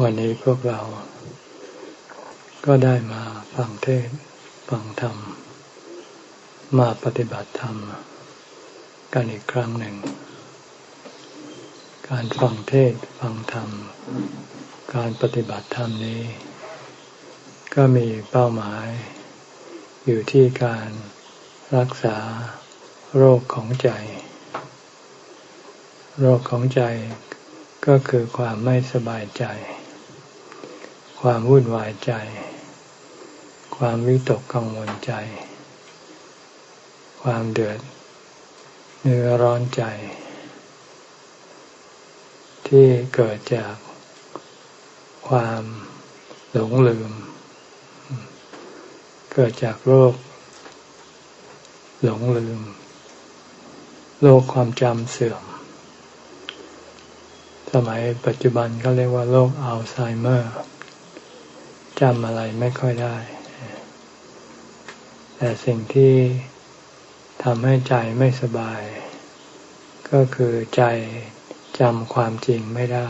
วันนี้พวกเรา ก็ได้มาฟังเทศฟังธรรม มาปฏิบัติธรรม กันอีกครั้งหนึ่ง การฟังเทศฟังธรรม การปฏิบัติธรรมนี้ ก็มีเป้าหมาย อยู่ที่การรักษาโรคของใจ โรคของใจก็คือความไม่สบายใจ ความวุ่นวายใจ ความวิตกกังวลใจ ความเดือดเนื้อร้อนใจ ที่เกิดจากความหลงลืม เกิดจากโรค หลงลืม โรคความจำเสื่อม สมัยปัจจุบันก็เรียกว่าโรคอัลไซเมอร์ จำอะไรไม่ค่อยได้ แต่สิ่งที่ทำให้ใจไม่สบาย ก็คือใจจำความจริงไม่ได้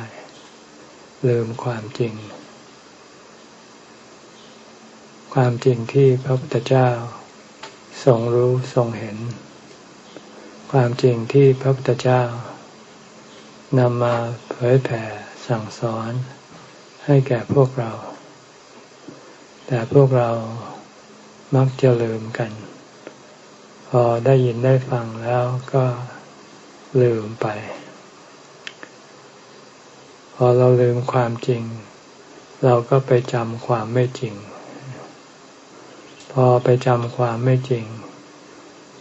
ลืมความจริง ความจริงที่พระพุทธเจ้าทรงรู้ทรงเห็น ความจริงที่พระพุทธเจ้านำมาเผยแผ่สั่งสอนให้แก่พวกเรา แต่พวกเรามักจะลืมกัน พอได้ยินได้ฟังแล้วก็ลืมไป พอเราลืมความจริง เราก็ไปจำความไม่จริง พอไปจำความไม่จริง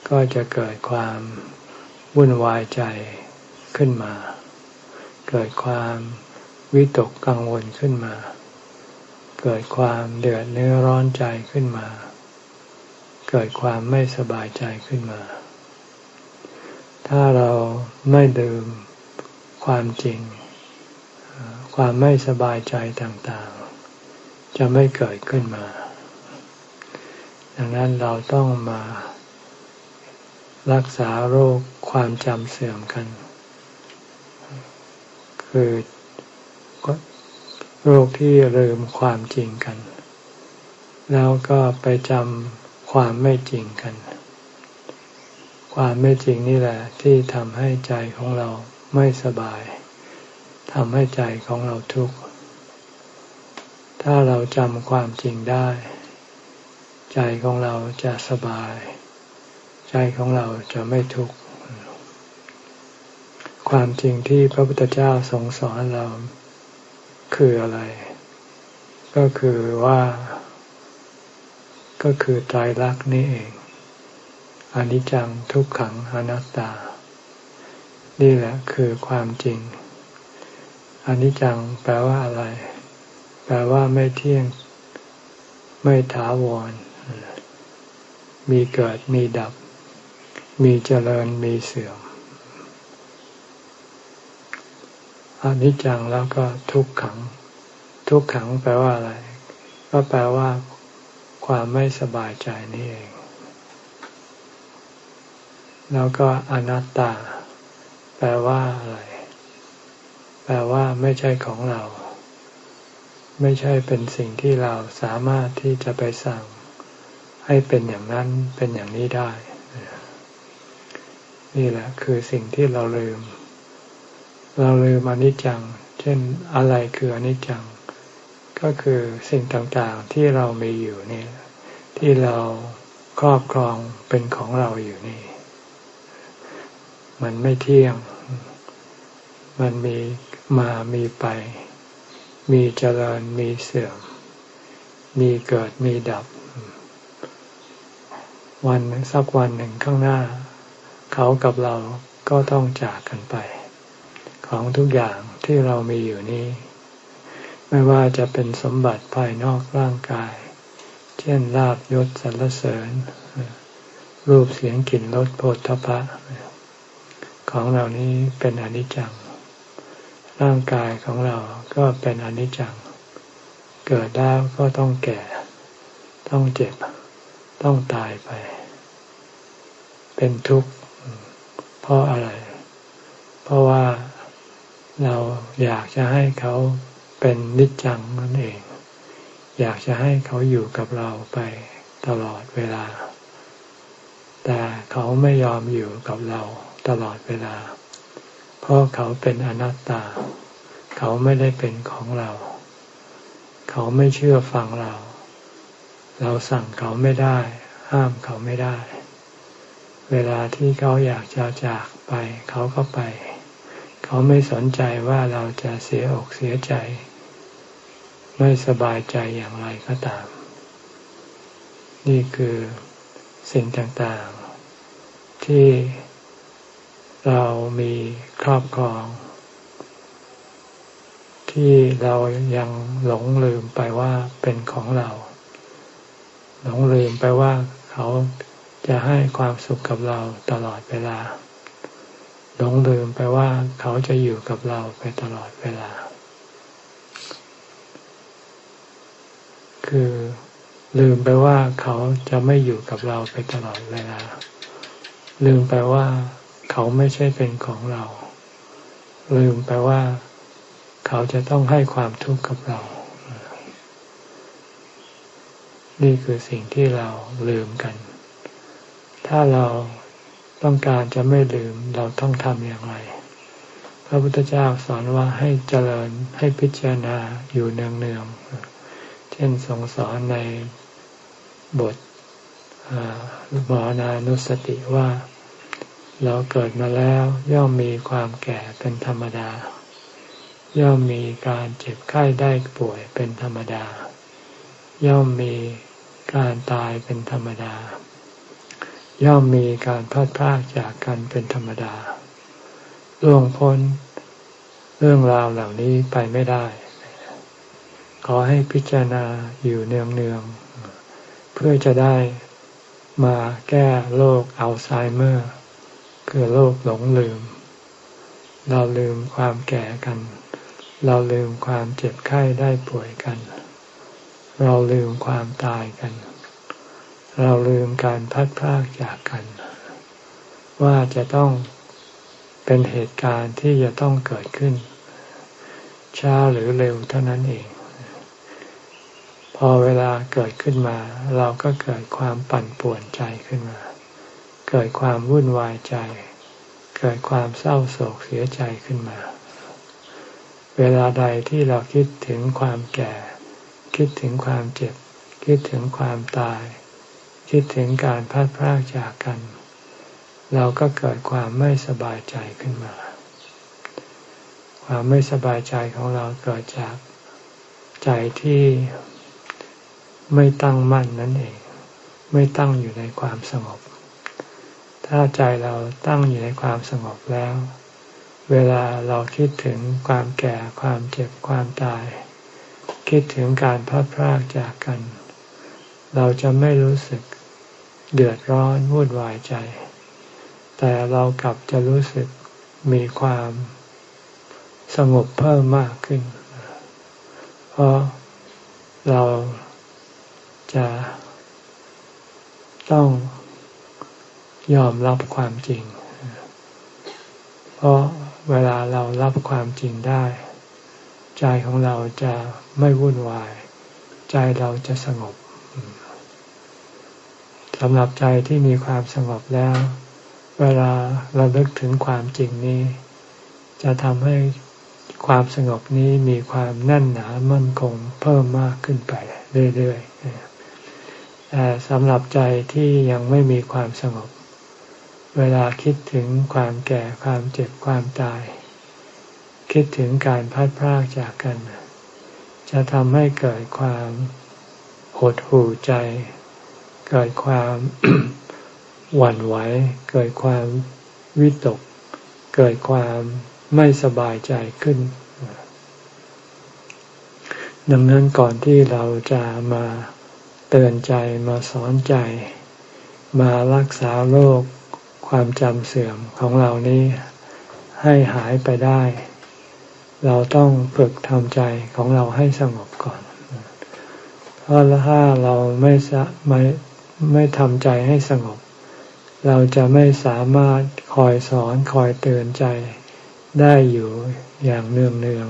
ก็จะเกิดความวุ่นวายใจขึ้นมา เกิดความวิตกกังวลขึ้นมา เกิดความเดือดเนื้อร้อนใจขึ้นมา เกิดความไม่สบายใจขึ้นมา ถ้าเราไม่ดื่มความจริง ความไม่สบายใจต่างๆ จะไม่เกิดขึ้นมา ดังนั้นเราต้องมา รักษาโรคความจำเสื่อมกัน คือ รคที่ลืมความจริงกัน แล้วก็ไปจำความไม่จริงกัน ความไม่จริงนี่แหละที่ทำให้ใจของเราไม่สบายทำให้ใจของเราทุกข์ ถ้าเราจำความจริงได้ ใจของเราจะสบาย ใจของเราจะไม่ทุกข์ ความจริงที่พระพุทธเจ้าทรงสอนเรา คืออะไร ก็คือว่า ก็คือใจรักนี่เองอนิจจังทุกขังอนัตตา นี่แหละคือความจริงอนิจจังแปลว่าอะไร แปลว่าไม่เที่ยง ไม่ถาวร มีเกิดมีดับ มีเจริญมีเสื่อม อนิจจังแล้วก็ทุกขัง ทุกขังแปลว่าอะไร ก็แปลว่า ความไม่สบายใจนี่เอง แล้วก็อนัตตา แปลว่าอะไร แปลว่าไม่ใช่ของเรา ไม่ใช่เป็นสิ่งที่เราสามารถที่จะไปสั่ง ให้เป็นอย่างนั้นเป็นอย่างนี้ได้ นี่แหละ คือสิ่งที่เราลืม เราลืมอนิจจัง เช่นอะไรคืออนิจจัง ก็คือสิ่งต่างๆที่เรามีอยู่นี่ที่เราครอบครองเป็นของเราอยู่นี่ มันไม่เที่ยง มันมีมามีไป มีเจริญมีเสื่อม มีเกิดมีดับ วันสักวันหนึ่งข้างหน้า เขากับเราก็ต้องจากกันไป ของทุกอย่างที่เรามีอยู่นี้ ไม่ว่าจะเป็นสมบัติภายนอกร่างกาย เช่นลาบยศสรรเสริญ รูปเสียงกลิ่นรสโผฏฐพะ ของเหล่านี้เป็นอนิจจัง ร่างกายของเราก็เป็นอนิจจัง เกิดแล้วก็ต้องแก่ ต้องเจ็บ ต้องตายไป เป็นทุกข์เพราะอะไร เพราะว่า เราอยากจะให้เขาเป็นนิจจังนั่นเอง อยากจะให้เขาอยู่กับเราไปตลอดเวลา แต่เขาไม่ยอมอยู่กับเราตลอดเวลา เพราะเขาเป็นอนัตตา เขาไม่ได้เป็นของเรา เขาไม่เชื่อฟังเรา เราสั่งเขาไม่ได้ ห้ามเขาไม่ได้ เวลาที่เขาอยากจะจากไป เขาก็ไป เขาไม่สนใจว่าเราจะเสียอกเสียใจ ไม่สบายใจอย่างไรก็ตาม นี่คือสิ่งต่างๆ ที่เรามีครอบครอง ที่เรายังหลงลืมไปว่าเป็นของเรา หลงลืมไปว่าเขาจะให้ความสุขกับเราตลอดเวลา หลงลืมไปว่าเขาจะอยู่กับเราไปตลอดเวลา คือลืมไปว่าเขาจะไม่อยู่กับเราไปตลอดเวลา ลืมไปว่าเขาไม่ใช่เป็นของเรา ลืมไปว่าเขาจะต้องให้ความทุกข์กับเรา นี่คือสิ่งที่เราลืมกัน ถ้าเรา ต้องการจะไม่ลืมเราต้องทำอย่างไร พระพุทธเจ้าสอนว่าให้เจริญให้พิจารณาอยู่เนืองๆเช่นทรงสอนในบทบานานุสติว่าเราเกิดมาแล้วย่อมมีความแก่เป็นธรรมดา ย่อมมีการเจ็บไข้ได้ป่วยเป็นธรรมดา ย่อมมีการตายเป็นธรรมดา ย่อมมีการพัดพลากจากกันเป็นธรรมดา ล่วงพ้นเรื่องราวเหล่านี้ไปไม่ได้ ขอให้พิจารณาอยู่เนืองๆเพื่อจะได้มาแก้โรคอัลไซเมอร์ คือโลกหลงลืม เราลืมความแก่กัน เราลืมความเจ็บไข้ได้ป่วยกัน เราลืมความตายกัน เราลืมการพัดพากจากกัน ว่าจะต้องเป็นเหตุการณ์ที่จะต้องเกิดขึ้น ช้าหรือเร็วเท่านั้นเอง พอเวลาเกิดขึ้นมา เราก็เกิดความปั่นป่วนใจขึ้นมา เกิดความวุ่นวายใจ เกิดความเศร้าโศกเสียใจขึ้นมา เวลาใดที่เราคิดถึงความแก่ คิดถึงความเจ็บ คิดถึงความตาย คิดถึงการพัดพรากจากกัน เราก็เกิดความไม่สบายใจขึ้นมา ความไม่สบายใจของเราเกิดจากใจที่ไม่ตั้งมั่นนั่นเอง ไม่ตั้งอยู่ในความสงบ ถ้าใจเราตั้งอยู่ในความสงบแล้ว เวลาเราคิดถึงความแก่ความเจ็บความตาย คิดถึงการพัดพรากจากกัน เราจะไม่รู้สึก เดือดร้อนวุ่นวายใจ แต่เรากลับจะรู้สึกมีความสงบเพิ่มมากขึ้น เพราะเราจะต้องยอมรับความจริง เพราะเวลาเรารับความจริงได้ ใจของเราจะไม่วุ่นวาย ใจเราจะสงบ สำหรับใจที่มีความสงบแล้ว เวลาเราเลิกถึงความจริงนี้ จะทำให้ความสงบนี้มีความแน่นหนามั่นคงเพิ่มมากขึ้นไปเรื่อยๆแต่สำหรับใจที่ยังไม่มีความสงบ เวลาคิดถึงความแก่ความเจ็บความตาย คิดถึงการพัดพรากจากกัน จะทำให้เกิดความหดหู่ใจ เกิดความหวั่นไหว เกิดความวิตก เกิดความไม่สบายใจขึ้น ดังนั้นก่อนที่เราจะมาเตือนใจมาสอนใจ มารักษาโรคความจำเสื่อมของเรานี้ให้หายไปได้ เราต้องฝึกทำใจของเราให้สงบก่อน เพราะถ้าเราไม่ไม่ ไม่ทำใจให้สงบ เราจะไม่สามารถคอยสอนคอยเตือนใจได้อยู่อย่างเนืองเนือง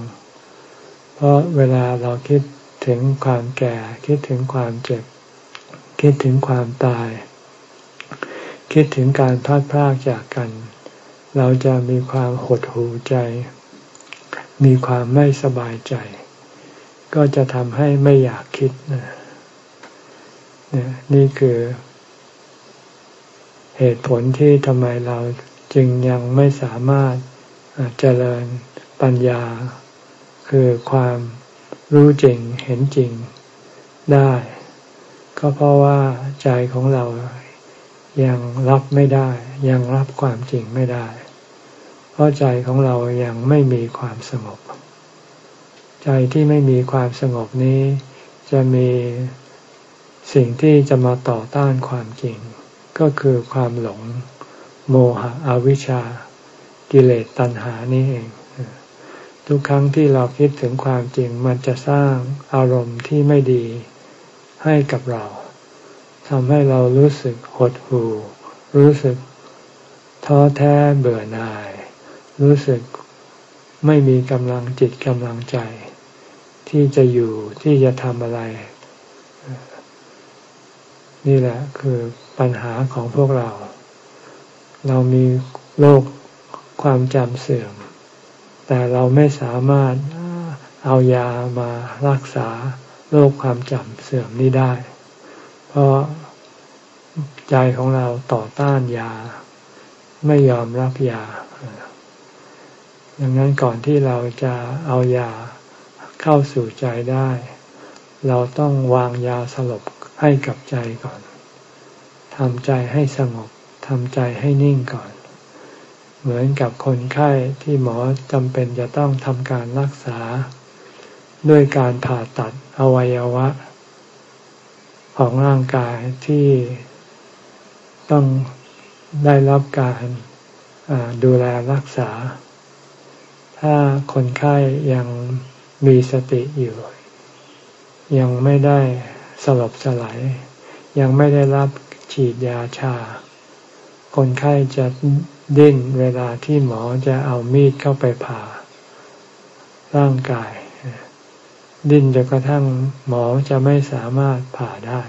เพราะเวลาเราคิดถึงความแก่ คิดถึงความเจ็บ คิดถึงความตาย คิดถึงการพลาดพลาดจากกัน เราจะมีความหดหู่ใจ มีความไม่สบายใจ ก็จะทำให้ไม่อยากคิดนะ นี่คือ เหตุผลที่ทำไมเราจึงยังไม่สามารถเจริญปัญญา คือความรู้จริงเห็นจริงได้ ก็เพราะว่าใจของเรายังรับไม่ได้ ยังรับความจริงไม่ได้ เพราะใจของเรายังไม่มีความสงบ ใจที่ไม่มีความสงบนี้ จะมี สิ่งที่จะมาต่อต้านความจริง ก็คือความหลง โมหะอวิชชา กิเลสตัณหานี่เอง ทุกครั้งที่เราคิดถึงความจริงมันจะสร้างอารมณ์ที่ไม่ดีให้กับเราทำให้เรารู้สึกหดหู่ รู้สึกท้อแท้เบื่อหน่าย รู้สึกไม่มีกำลังจิตกำลังใจ ที่จะอยู่ที่จะทำอะไร นี่แหละคือปัญหาของพวกเรา เรามีโรคความจำเสื่อม แต่เราไม่สามารถเอายามารักษาโรคความจำเสื่อมนี้ได้ เพราะใจของเราต่อต้านยา ไม่ยอมรับยา ดังนั้นก่อนที่เราจะเอายาเข้าสู่ใจได้ เราต้องวางยาสลบ ให้กับใจก่อนทำใจให้สงบทำใจให้นิ่งก่อน เหมือนกับคนไข้ที่หมอจำเป็นจะต้องทำการรักษา ด้วยการผ่าตัดอวัยวะ ของร่างกายที่ต้องได้รับการดูแลรักษา ถ้าคนไข้ยังมีสติอยู่ ยังไม่ได้ สลบสลายยังไม่ได้รับฉีดยาชา คนไข้จะดิ้นเวลาที่หมอจะเอามีดเข้าไปผ่า ร่างกาย ดิ้นจนกระทั่งหมอจะไม่สามารถผ่าได้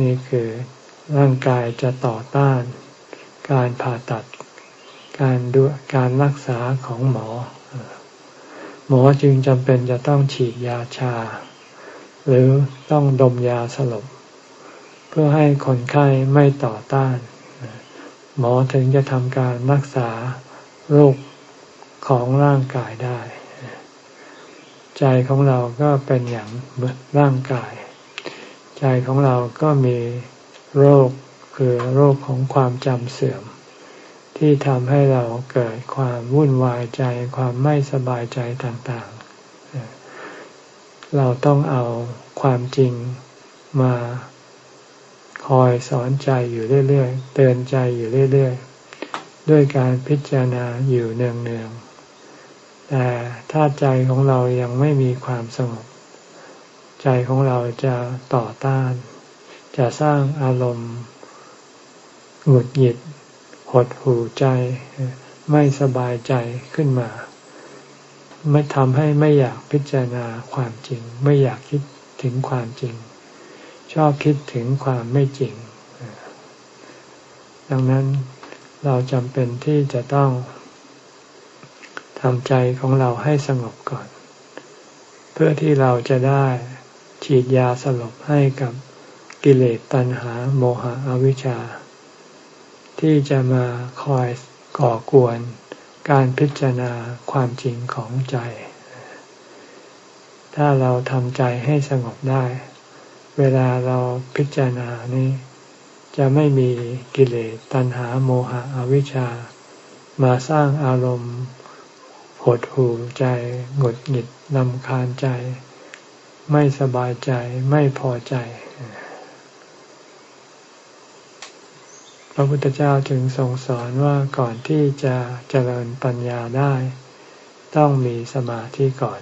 นี่คือร่างกายจะต่อต้านการผ่าตัดการดูการรักษาของหมอ หมอจึงจำเป็นจะต้องฉีดยาชา หรือต้องดมยาสลบ เพื่อให้คนไข้ไม่ต่อต้าน หมอถึงจะทำการรักษาโรคของร่างกายได้ ใจของเราก็เป็นอย่างร่างกาย ใจของเราก็มีโรคคือโรคของความจำเสื่อม ที่ทำให้เราเกิดความวุ่นวายใจความไม่สบายใจต่าง เราต้องเอาความจริงมาคอยสอนใจอยู่เรื่อยๆ เตือนใจอยู่เรื่อยๆ ด้วยการพิจารณาอยู่เนืองๆ แต่ถ้าใจของเรายังไม่มีความสงบ ใจของเราจะต่อต้าน จะสร้างอารมณ์หงุดหงิด หดหู่ใจ ไม่สบายใจขึ้นมา ไม่ทำให้ไม่อยากพิจารณาความจริง ไม่อยากคิดถึงความจริง ชอบคิดถึงความไม่จริง ดังนั้นเราจำเป็นที่จะต้องทำใจของเราให้สงบก่อน เพื่อที่เราจะได้ฉีดยาสลบให้กับกิเลสตัณหา โมหะอวิชชา ที่จะมาคอยก่อกวน การพิจารณาความจริงของใจ ถ้าเราทำใจให้สงบได้ เวลาเราพิจารณานี้ จะไม่มีกิเลสตัณหาโมหะอวิชชา มาสร้างอารมณ์หดหู่ใจหงุดหงิดนำคาญใจ ไม่สบายใจไม่พอใจ พระพุทธเจ้าจึงทรงสอนว่าก่อนที่จะเจริญปัญญาได้ ต้องมีสมาธิก่อน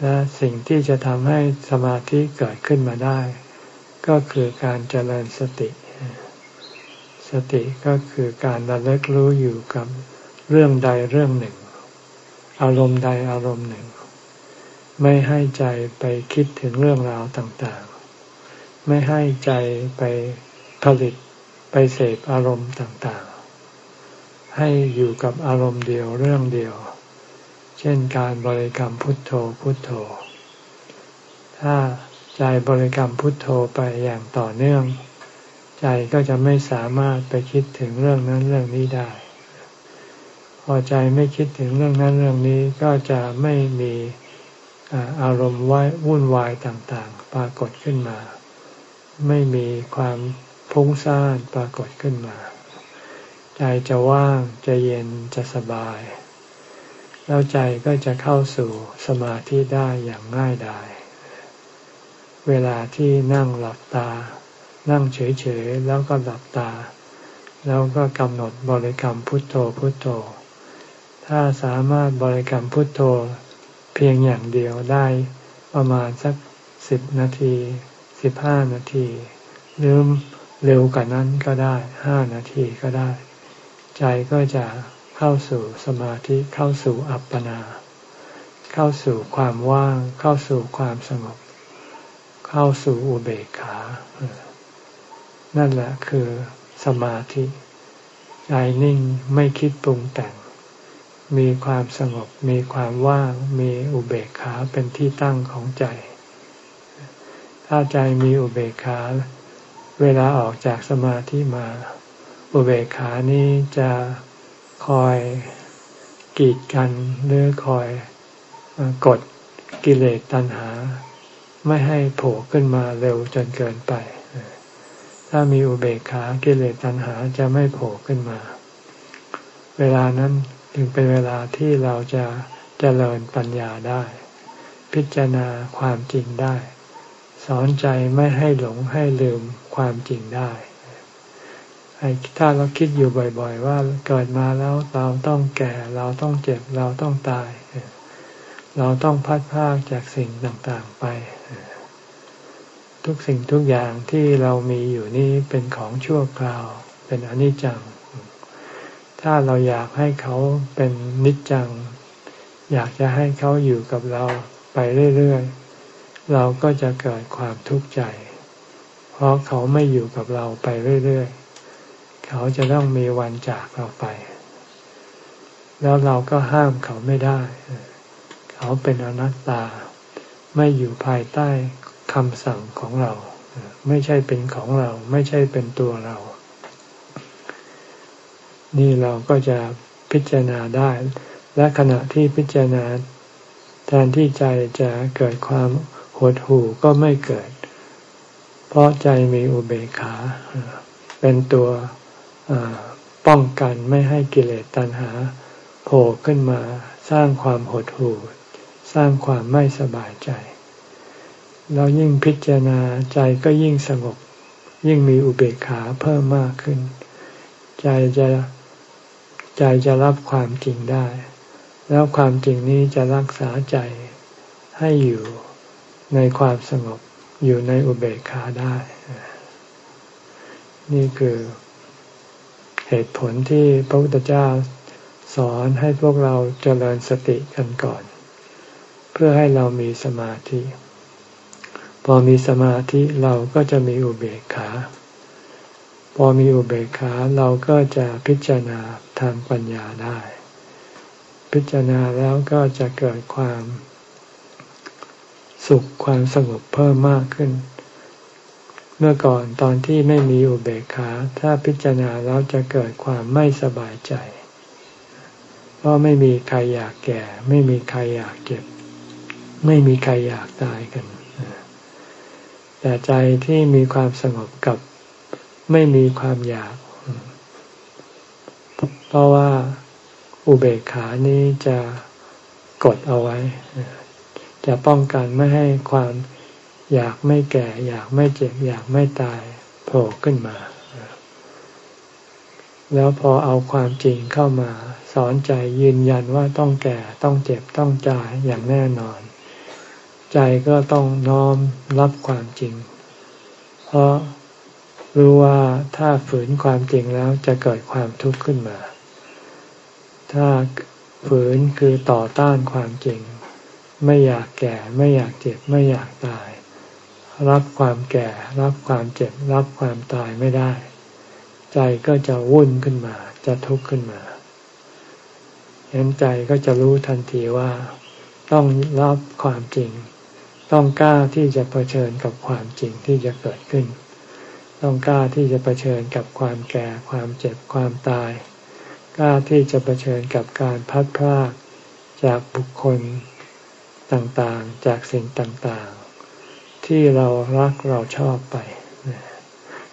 และสิ่งที่จะทำให้สมาธิเกิดขึ้นมาได้ ก็คือการเจริญสติ สติก็คือการระลึกรู้อยู่กับเรื่องใดเรื่องหนึ่ง อารมณ์ใดอารมณ์หนึ่ง ไม่ให้ใจไปคิดถึงเรื่องราวต่างๆ ไม่ให้ใจไป ผลิตไปเสพอารมณ์ต่างๆ ให้อยู่กับอารมณ์เดียวเรื่องเดียว เช่นการบริกรรมพุทโธพุทโธ ถ้าใจบริกรรมพุทโธไปอย่างต่อเนื่อง ใจก็จะไม่สามารถไปคิดถึงเรื่องนั้นเรื่องนี้ได้ พอใจไม่คิดถึงเรื่องนั้นเรื่องนี้ก็จะไม่มีอารมณ์ว้วุ่นวายต่างๆ ปรากฏขึ้นมา ไม่มีความ พุ่งซ่านปรากฏขึ้นมา ใจจะว่างจะเย็นจะสบาย แล้วใจก็จะเข้าสู่สมาธิได้อย่างง่ายดาย เวลาที่นั่งหลับตา นั่งเฉยๆแล้วก็หลับตา แล้วก็กำหนดบริกรรมพุทโธพุทโธ ถ้าสามารถบริกรรมพุทโธ เพียงอย่างเดียวได้ประมาณสักสิบนาทีสิบห้านาทีหรือ เร็วกว่านั้นก็ได้ห้านาทีก็ได้ ใจก็จะเข้าสู่สมาธิเข้าสู่อัปปนา เข้าสู่ความว่าง เข้าสู่ความสงบ เข้าสู่อุเบกขา นั่นแหละคือสมาธิใจนิ่งไม่คิดปรุงแต่ง มีความสงบ มีความว่าง มีอุเบกขาเป็นที่ตั้งของใจ ถ้าใจมีอุเบกขา เวลาออกจากสมาธิมา อุเบกขานี้จะคอยกีดกันหรือคอยกดกิเลสตัณหา ไม่ให้โผล่ขึ้นมาเร็วจนเกินไป ถ้ามีอุเบกขากิเลสตัณหาจะไม่โผล่ขึ้นมา เวลานั้นถึงเป็นเวลาที่เราจะจะเจริญปัญญาได้ พิจารณาความจริงได้ อนใจไม่ให้หลงให้ลืมความจริงได้ถ้าเราคิดอยู่บ่อย ๆ ว่าเกิดมาแล้วเราต้องแก่ เราต้องเจ็บเราต้องตาย เราต้องพัดพากจากสิ่งต่างๆไป ทุกสิ่งทุกอย่างที่เรามีอยู่นี่เป็นของชั่วคราว เป็นอนิจจัง ถ้าเราอยากให้เขาเป็นนิจจัง อยากจะให้เขาอยู่กับเราไปเรื่อยๆ เราก็จะเกิดความทุกข์ใจ เพราะเขาไม่อยู่กับเราไปเรื่อยๆ เขาจะต้องมีวันจากเราไป แล้วเราก็ห้ามเขาไม่ได้ เขาเป็นอนัตตา ไม่อยู่ภายใต้คำสั่งของเรา ไม่ใช่เป็นของเรา ไม่ใช่เป็นตัวเรา นี่เราก็จะพิจารณาได้ และขณะที่พิจารณาแทนที่ใจจะเกิดความ หดหู่ก็ไม่เกิด เพราะใจมีอุเบกขา เป็นตัวป้องกันไม่ให้กิเลสตัณหาโผล่ขึ้นมาสร้างความหดหู่ สร้างความไม่สบายใจเรายิ่งพิจารณาใจก็ยิ่งสงบ ยิ่งมีอุเบกขาเพิ่มมากขึ้น ใจจะใจจะรับความจริงได้ แล้วความจริงนี้จะรักษาใจให้อยู่ ในความสงบอยู่ในอุเบกขาได้ นี่คือเหตุผลที่พระพุทธเจ้าสอนให้พวกเราเจริญสติกันก่อน เพื่อให้เรามีสมาธิ พอมีสมาธิเราก็จะมีอุเบกขา พอมีอุเบกขาเราก็จะพิจารณาทางปัญญาได้ พิจารณาแล้วก็จะเกิดความ สุขความสงบเพิ่มมากขึ้น เมื่อก่อนตอนที่ไม่มีอุเบกขา ถ้าพิจารณาแล้วจะเกิดความไม่สบายใจ เพราะไม่มีใครอยากแก่ ไม่มีใครอยากเจ็บ ไม่มีใครอยากตายกันแต่ใจที่มีความสงบกับไม่มีความอยาก เพราะว่าอุเบกขานี้จะกดเอาไว้ จะป้องกันไม่ให้ความอยากไม่แก่ อยากไม่เจ็บ อยากไม่ตายโผล่ขึ้นมา แล้วพอเอาความจริงเข้ามา สอนใจยืนยันว่าต้องแก่ต้องเจ็บต้องจ่ายอย่างแน่นอน ใจก็ต้องน้อมรับความจริง เพราะรู้ว่าถ้าฝืนความจริงแล้วจะเกิดความทุกข์ขึ้นมา ถ้าฝืนคือต่อต้านความจริง ไม่อยากแก่ ไม่อยากเจ็บ ไม่อยากตาย รับความแก่ รับความเจ็บ รับความตายไม่ได้ ใจก็จะวุ่นขึ้นมา จะทุกข์ขึ้นมาเห็นใจก็จะรู้ทันทีว่า ต้องรับความจริง ต้องกล้าที่จะเผชิญกับความจริงที่จะเกิดขึ้น ต้องกล้าที่จะเผชิญกับความแก่ ความเจ็บ ความตาย กล้าที่จะเผชิญกับการพัดพลาดจากบุคคล ต่างๆ จากสิ่งต่างๆ ที่เรารักเราชอบไป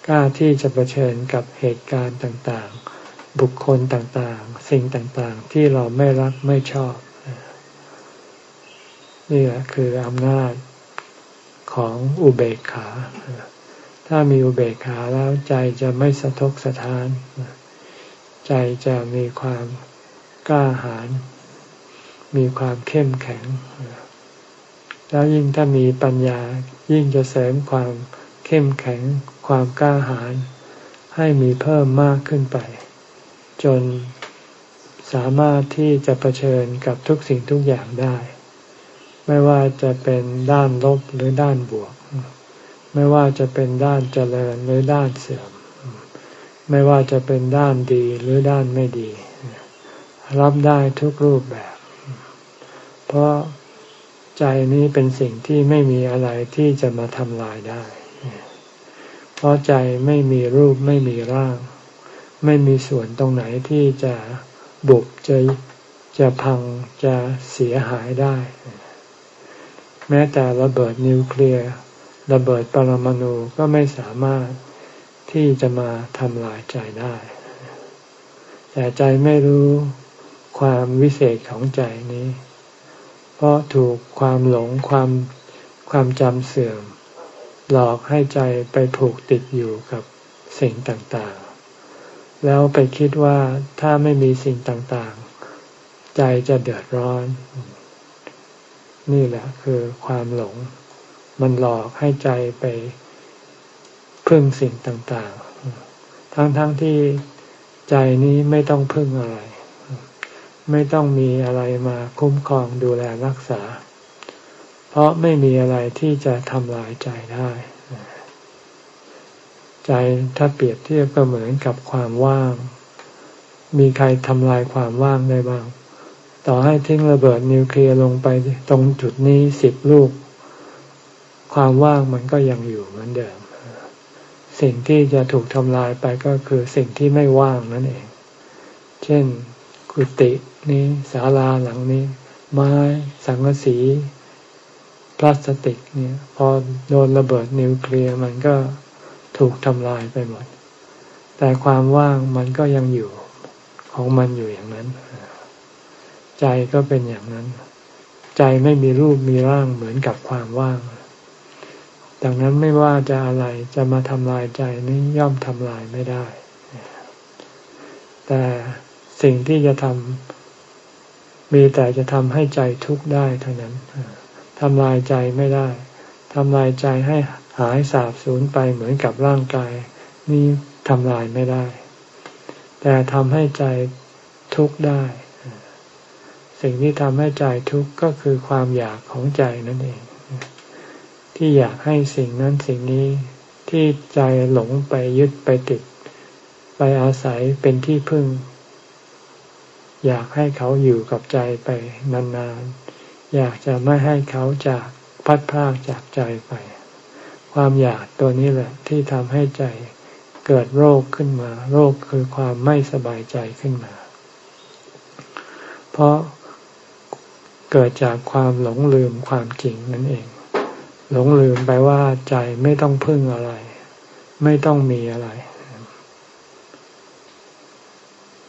กล้าที่จะเผชิญกับเหตุการณ์ต่างๆ บุคคลต่างๆ สิ่งต่างๆ ที่เราไม่รักไม่ชอบ นี่แหละคืออำนาจของอุเบกขา ถ้ามีอุเบกขาแล้วใจจะไม่สะทกสะท้าน ใจจะมีความกล้าหาญมีความเข้มแข็ง แล้วยิ่งถ้ามีปัญญายิ่งจะเสริมความเข้มแข็งความกล้าหาญให้มีเพิ่มมากขึ้นไป จนสามารถที่จะะเผชิญกับทุกสิ่งทุกอย่างได้ ไม่ว่าจะเป็นด้านลบหรือด้านบวก ไม่ว่าจะเป็นด้านเจริญหรือด้านเสื่อม ไม่ว่าจะเป็นด้านดีหรือด้านไม่ดี รับได้ทุกรูปแบบ เพราะ ใจนี้เป็นสิ่งที่ไม่มีอะไรที่จะมาทำลายได้ เพราะใจไม่มีรูปไม่มีร่าง ไม่มีส่วนตรงไหนที่จะบุบจะจะพังจะเสียหายได้ แม้แต่ระเบิดนิวเคลียร์ระเบิดปรมาณูก็ไม่สามารถที่จะมาทำลายใจได้ แต่ใจไม่รู้ความวิเศษของใจนี้ เพราะถูกความหลงความความจำเสื่อม หลอกให้ใจไปผูกติดอยู่กับสิ่งต่างๆ แล้วไปคิดว่าถ้าไม่มีสิ่งต่างๆ ใจจะเดือดร้อน นี่แหละคือความหลง มันหลอกให้ใจไปพึ่งสิ่งต่างๆ ทั้งๆทที่ใจนี้ไม่ต้องพึ่งอะไร ไม่ต้องมีอะไรมาคุ้มครองดูแลรักษา เพราะไม่มีอะไรที่จะทำลายใจได้ ใจถ้าเปรียบเทียบก็เหมือนกับความว่าง มีใครทำลายความว่างได้บ้าง ต่อให้ทิ้งระเบิดนิวเคลียร์ลงไปตรงจุดนี้สิบลูก ความว่างมันก็ยังอยู่เหมือนเดิม สิ่งที่จะถูกทำลายไปก็คือสิ่งที่ไม่ว่างนั่นเอง เช่นกุฏิ นี้ศาลาหลังนี้ ไม้สังกะสี พลาสติกเนี่ย พอโดนระเบิดนิวเคลียร์มันก็ถูกทำลายไปหมด แต่ความว่างมันก็ยังอยู่ของมันอยู่อย่างนั้น ใจก็เป็นอย่างนั้น ใจไม่มีรูปมีร่างเหมือนกับความว่างดังนั้นไม่ว่าจะอะไรจะมาทำลายใจนี้ย่อมทำลายไม่ได้ แต่สิ่งที่จะทำ มีแต่จะทำให้ใจทุกข์ได้เท่านั้นทำลายใจไม่ได้ทำลายใจให้หายสาบสูญไปเหมือนกับร่างกาย นี้ทำลายไม่ได้ แต่ทำให้ใจทุกข์ได้ สิ่งที่ทำให้ใจทุกข์ก็คือความอยากของใจนั่นเอง ที่อยากให้สิ่งนั้นสิ่งนี้ที่ใจหลงไปยึดไปติด ไปอาศัยเป็นที่พึ่ง อยากให้เขาอยู่กับใจไปนานๆ อยากจะไม่ให้เขาจากพัดพากจากใจไป ความอยากตัวนี้แหละที่ทำให้ใจเกิดโรคขึ้นมา โรคคือความไม่สบายใจขึ้นมา เพราะเกิดจากความหลงลืมความจริงนั่นเอง หลงลืมไปว่าใจไม่ต้องพึ่งอะไร ไม่ต้องมีอะไร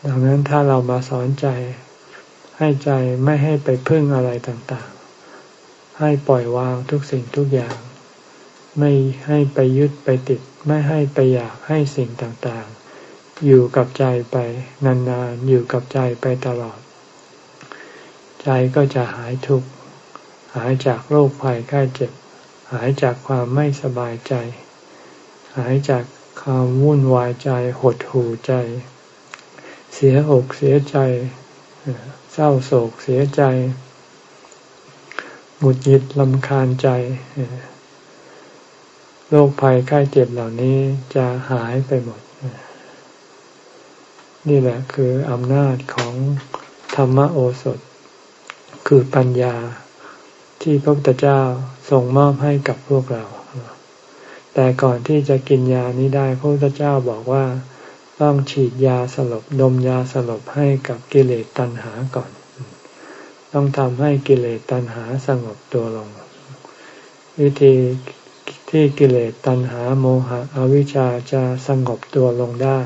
ดังนั้นถ้าเรามาสอนใจให้ใจไม่ให้ไปพึ่งอะไรต่างๆ ให้ปล่อยวางทุกสิ่งทุกอย่าง ไม่ให้ไปยึดไปติด ไม่ให้ไปอยากให้สิ่งต่างๆ อยู่กับใจไปนานๆ อยู่กับใจไปตลอด ใจก็จะหายทุกข์หายจากโรคภัยไข้เจ็บ หายจากความไม่สบายใจ หายจากความวุ่นวายใจหดหู่ใจ เสียอกเสียใจ เศร้าโศกเสียใจหงุดหงิดลำคาญใจโรคภัยไข้เจ็บเหล่านี้จะหายไปหมด นี่แหละคืออำนาจของธรรมโอสถ คือปัญญาที่พระพุทธเจ้าส่งมอบให้กับพวกเรา แต่ก่อนที่จะกินยานี้ได้พระพุทธเจ้าบอกว่า ต้องฉีดยาสลบดมยาสลบให้กับกิเลสตัณหาก่อน ต้องทำให้กิเลสตัณหาสงบตัวลง วิธีที่กิเลสตัณหาโมหะอวิชชาจะสงบตัวลงได้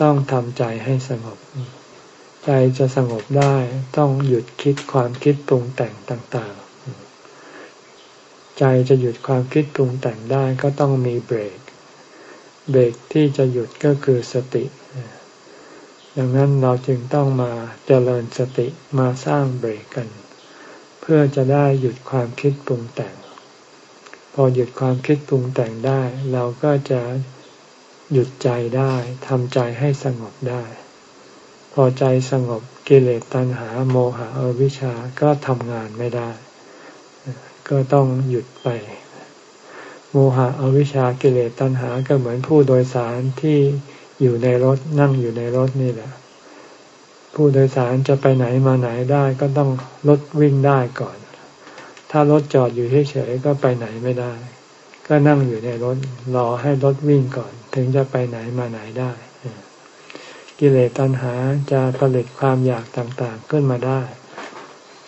ต้องทำใจให้สงบ ใจจะสงบได้ต้องหยุดคิดความคิดปรุงแต่งต่างๆ ใจจะหยุดความคิดปรุงแต่งได้ก็ต้องมีเบรก เบรกที่จะหยุดก็คือสติ ดังนั้นเราจึงต้องมาเจริญสติมาสร้างเบรกกัน เพื่อจะได้หยุดความคิดปรุงแต่ง พอหยุดความคิดปรุงแต่งได้ เราก็จะหยุดใจได้ทำใจให้สงบได้ พอใจสงบกิเลสตัณหาโมหะอวิชชาก็ทำงานไม่ได้ ก็ต้องหยุดไป โมหะอวิชชากิเลสตัณหาก็เหมือนผู้โดยสารที่อยู่ในรถนั่งอยู่ในรถนี่แหละ ผู้โดยสารจะไปไหนมาไหนได้ก็ต้องรถวิ่งได้ก่อน ถ้ารถจอดอยู่เฉยๆก็ไปไหนไม่ได้ ก็นั่งอยู่ในรถรอให้รถวิ่งก่อน ถึงจะไปไหนมาไหนได้ กิเลสตัณหาจะผลิตความอยากต่างๆขึ้นมาได้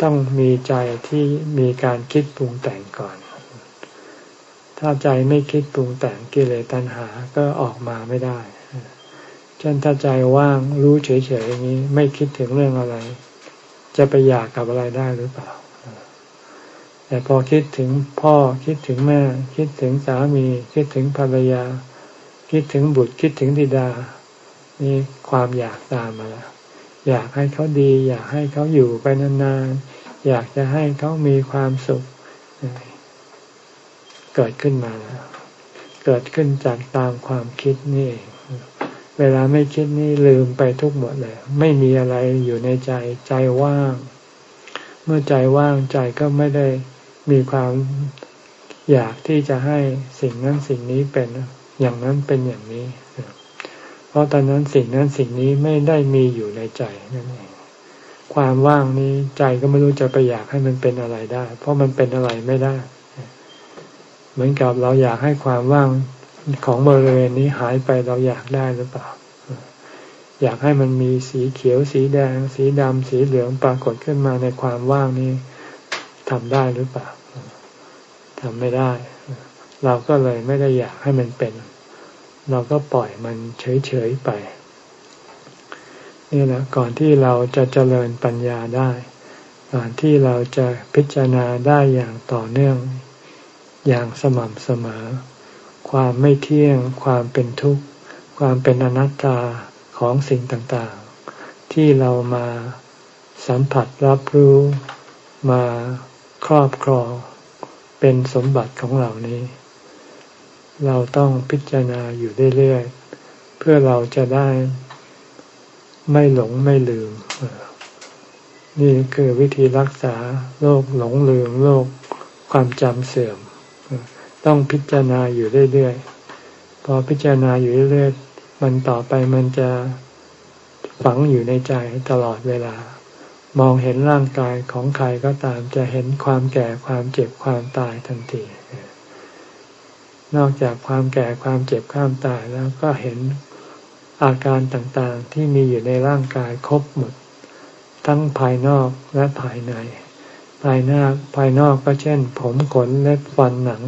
ต้องมีใจที่มีการคิดปรุงแต่งก่อน ถ้าใจไม่คิดปรุงแต่งกิเลสตัณหาก็ออกมาไม่ได้เช่นถ้าใจว่างรู้เฉยๆอย่างนี้ ไม่คิดถึงเรื่องอะไร จะไปอยากกับอะไรได้หรือเปล่า แต่พอคิดถึงพ่อคิดถึงแม่ คิดถึงสามี คิดถึงภรรยา คิดถึงบุตรคิดถึงธิดา นี่ความอยากตามมาแล้วอยากให้เขาดี อยากให้เขาอยู่ไปนานๆอยากจะให้เขามีความสุข เกิดขึ้นมา เกิดขึ้นจากตามความคิดนี่เองเวลาไม่คิดนี่ลืมไปทุกหมดเลย ไม่มีอะไรอยู่ในใจใจว่าง เมื่อใจว่างใจก็ไม่ได้มีความอยากที่จะให้สิ่งนั้นสิ่งนี้เป็นอย่างนั้นเป็นอย่างนี้ เพราะตอนนั้นสิ่งนั้นสิ่งนี้ไม่ได้มีอยู่ในใจนั่นเองความว่างนี้ใจก็ไม่รู้จะไปอยากให้มันเป็นอะไรได้ เพราะมันเป็นอะไรไม่ได้ เหมือนกับเราอยากให้ความว่างของบริเวณนี้หายไปเราอยากได้หรือเปล่า อยากให้มันมีสีเขียว สีแดง สีดำสีเหลืองปรากฏขึ้นมาในความว่างนี้ทำได้หรือเปล่าทำไม่ได้ เราก็เลยไม่ได้อยากให้มันเป็น เราก็ปล่อยมันเฉยๆไป นี่แหละก่อนที่เราจะเจริญปัญญาได้ ก่อนที่เราจะพิจารณาได้อย่างต่อเนื่อง อย่างสม่ำเสมอ ความไม่เที่ยง ความเป็นทุกข์ ความเป็นอนัตตาของสิ่งต่างๆ ที่เรามาสัมผัสรับรู้มาครอบครองเป็นสมบัติของเหล่านี้ เราต้องพิจารณาอยู่เรื่อยๆ เพื่อเราจะได้ไม่หลงไม่ลืม นี่คือวิธีรักษาโรคหลงลืมโรคความจำเสื่อม ต้องพิจารณาอยู่เรื่อยๆ พอพิจารณาอยู่เรื่อยๆ มันต่อไปมันจะฝังอยู่ในใจตลอดเวลา มองเห็นร่างกายของใครก็ตามจะเห็นความแก่ความเจ็บความตายทันที นอกจากความแก่ความเจ็บความตายแล้วก็เห็นอาการต่างๆที่มีอยู่ในร่างกายครบหมด ทั้งภายนอกและภายใน ภายหน้าภายนอกก็เช่น ผมขนเล็บฟันหนัง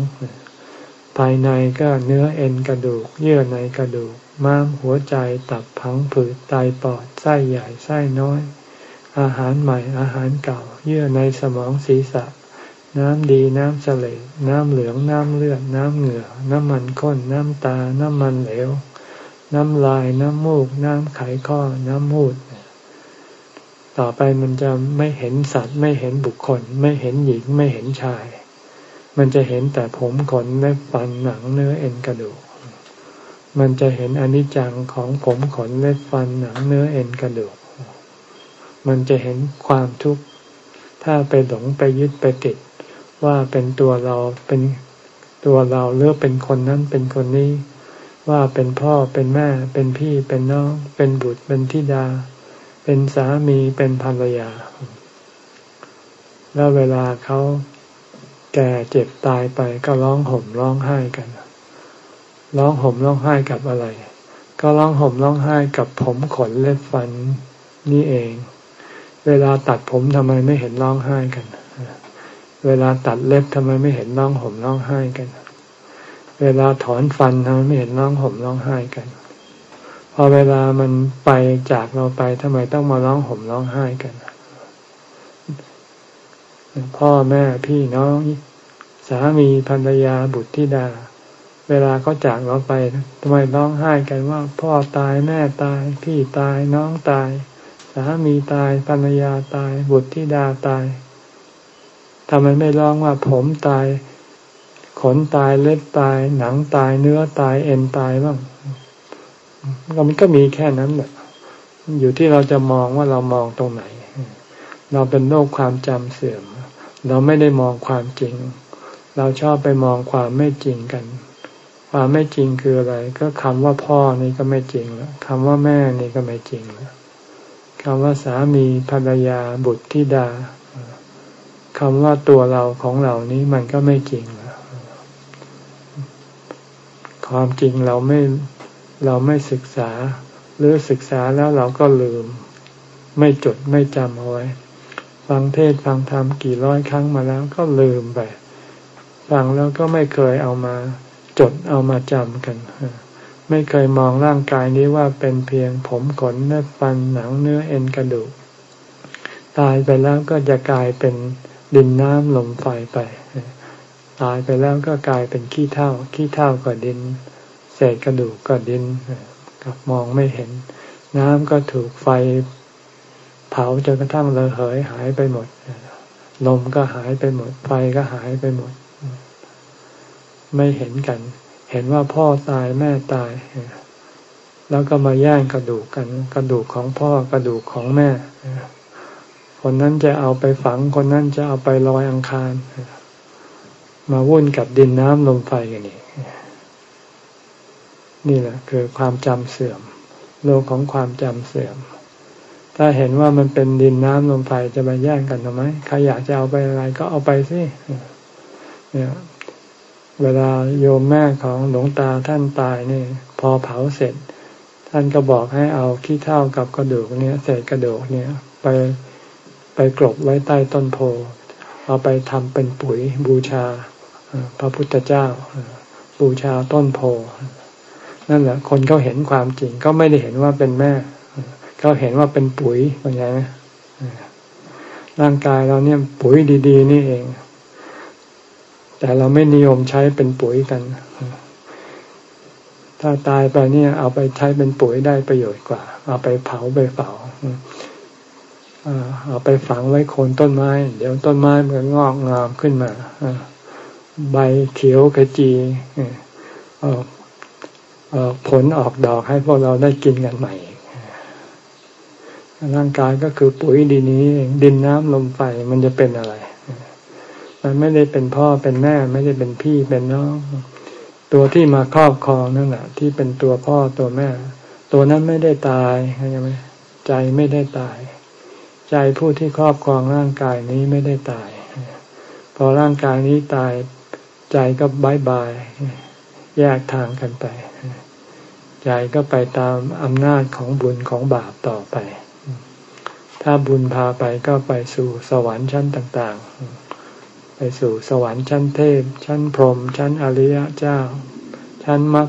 ภายในก็เนื้อเอ็นกระดูก เยื่อในกระดูก ม้ามหัวใจตับพังผืดไตปอดไส้ใหญ่ไส้น้อย อาหารใหม่อาหารเก่า เยื่อในสมองศีรษะ น้ำดีน้ำเสลน้ำเหลืองน้ำเลือดน้ำเหงื่อ น้ำมันข้น น้ำตา น้ำมันเหลว น้ำลายน้ำมูก น้ำไขข้อ น้ำมูดต่อไปมันจะไม่เห็นสัตว์ไม่เห็นบุคคล ไม่เห็นหญิงไม่เห็นชาย มันจะเห็นแต่ผมขนและฟันหนังเนื้อเอ็นกระดูก มันจะเห็นอนิจจังของผมขนเล็บฟันหนังเนื้อเอ็นกระดูก มันจะเห็นความทุกข์ ถ้าไปหลงไปยึดไปติด ว่าเป็นตัวเราเป็นตัวเราหรือเป็นคนนั้นเป็นคนนี้ ว่าเป็นพ่อเป็นแม่ เป็นพี่เป็นน้อง เป็นบุตรเป็นธิดา เป็นสามีเป็นภรรยา แล้วเวลาเขา แก่เจ็บตายไปก็ร้องห่มร้องไห้กัน ร้องห่มร้องไห้กับอะไร ก็ร้องห่มร้องไห้กับผมขนเล็บฟันนี่เอง เวลาตัดผมทำไมไม่เห็นร้องไห้กัน เวลาตัดเล็บทำไมไม่เห็นร้องห่มร้องไห้กัน เวลาถอนฟันทำไมไม่เห็นร้องห่มร้องไห้กัน พอเวลามันไปจากเราไปทำไมต้องมาร้องห่มร้องไห้กัน พ่อแม่พี่น้อง สามีภรรยาบุตรธิดา เวลาเขาจากเราไปทำไมร้องไห้กันว่า พ่อตายแม่ตาย พี่ตายน้องตาย สามีตายภรรยาตาย บุตรธิดาตายทำไมไม่ร้องว่าผมตาย ขนตายเล็บตาย หนังตายเนื้อตายเอ็นตายบ้างมันก็มีแค่นั้นแหละอยู่ที่เราจะมองว่าเรามองตรงไหน เราเป็นโรคความจำเสื่อม เราไม่ได้มองความจริง เราชอบไปมองความไม่จริงกัน ความไม่จริงคืออะไร ก็คำว่าพ่อนี่ก็ไม่จริงแล้วคำว่าแม่นี่ก็ไม่จริงแล้วคำว่าสามีภรรยาบุตรธิดาคำว่าตัวเราของเรานี้มันก็ไม่จริงแล้วความจริงเราไม่เราไม่ศึกษา หรือศึกษาแล้วเราก็ลืม ไม่จดไม่จำเอาไว้ ฟังเทศฟังธรรมกี่ร้อยครั้งมาแล้วก็ลืมไป ฟังแล้วก็ไม่เคยเอามาจดเอามาจำกัน ไม่เคยมองร่างกายนี้ว่าเป็นเพียงผมขนเนื้อฟันหนังเนื้อเอ็นกระดูก ตายไปแล้วก็จะกลายเป็นดินน้ำลมไฟไป ตายไปแล้วก็กลายเป็นขี้เท่า ขี้เท่าก็ดิน เศษกระดูกก็ดินกับมองไม่เห็น น้ำก็ถูกไฟ ผาจนกระทั่งระเหยหายไปหมดลมก็หายไปหมด ไฟก็หายไปหมด ไม่เห็นกัน เห็นว่าพ่อตายแม่ตาย แล้วก็มาแย่งกระดูกกัน กระดูกของพ่อกระดูกของแม่ คนนั้นจะเอาไปฝัง คนนั้นจะเอาไปลอยอังคาร มาวุ่นกับดินน้ำลมไฟกันนี่นี่แหละคือความจำเสื่อม โลกของความจำเสื่อม ถ้าเห็นว่ามันเป็นดินน้ำลมไฟจะมาแย่งกันทำไมใครอยากจะเอาไปอะไรก็เอาไปสิเนี่ยเวลาโยมแม่ของหลวงตาท่านตายนี่ พอเผาเสร็จ ท่านก็บอกให้เอาขี้เท่ากับกระดูกเนี่ยเศษกระดูกเนี่ยไปไปกลบไว้ใต้ต้นโพเอาไปทำเป็นปุ๋ยบูชาพระพุทธเจ้า บูชาต้นโพนั่นแหละคนเขาเห็นความจริงก็ไม่ได้เห็นว่าเป็นแม่ เขาเห็นว่าเป็นปุ๋ยเข้าใจไหมร่างกายเราเนี่ยปุ๋ยดี ๆ นี่เอง แต่เราไม่นิยมใช้เป็นปุ๋ยกัน ถ้าตายไปเนี่ย เอาไปใช้เป็นปุ๋ยได้ประโยชน์กว่า เอาไปเผาไปเผาเอาไปฝังไว้โคนต้นไม้ เดี๋ยวต้นไม้มันงอกงามขึ้นมาใบเขียวขจีออกผลออกดอกให้พวกเราได้กินกันใหม่ ร่างกายก็คือปุ๋ยดินนี้ ดินน้ำลมไฟมันจะเป็นอะไร มันไม่ได้เป็นพ่อเป็นแม่ ไม่ได้เป็นพี่เป็นน้อง ตัวที่มาครอบครองนั่นแหละที่เป็นตัวพ่อตัวแม่ ตัวนั้นไม่ได้ตายเข้าใช่ไหมใจไม่ได้ตาย ใจผู้ที่ครอบครองร่างกายนี้ไม่ได้ตาย พอร่างกายนี้ตายใจก็บายบาย แยกทางกันไป ใจก็ไปตามอำนาจของบุญของบาปต่อไป ถ้าบุญพาไปก็ไปสู่สวรรค์ชั้นต่าง ๆ ไปสู่สวรรค์ชั้นเทพ ชั้นพรหมชั้นอริยเจ้า ชั้นมรรค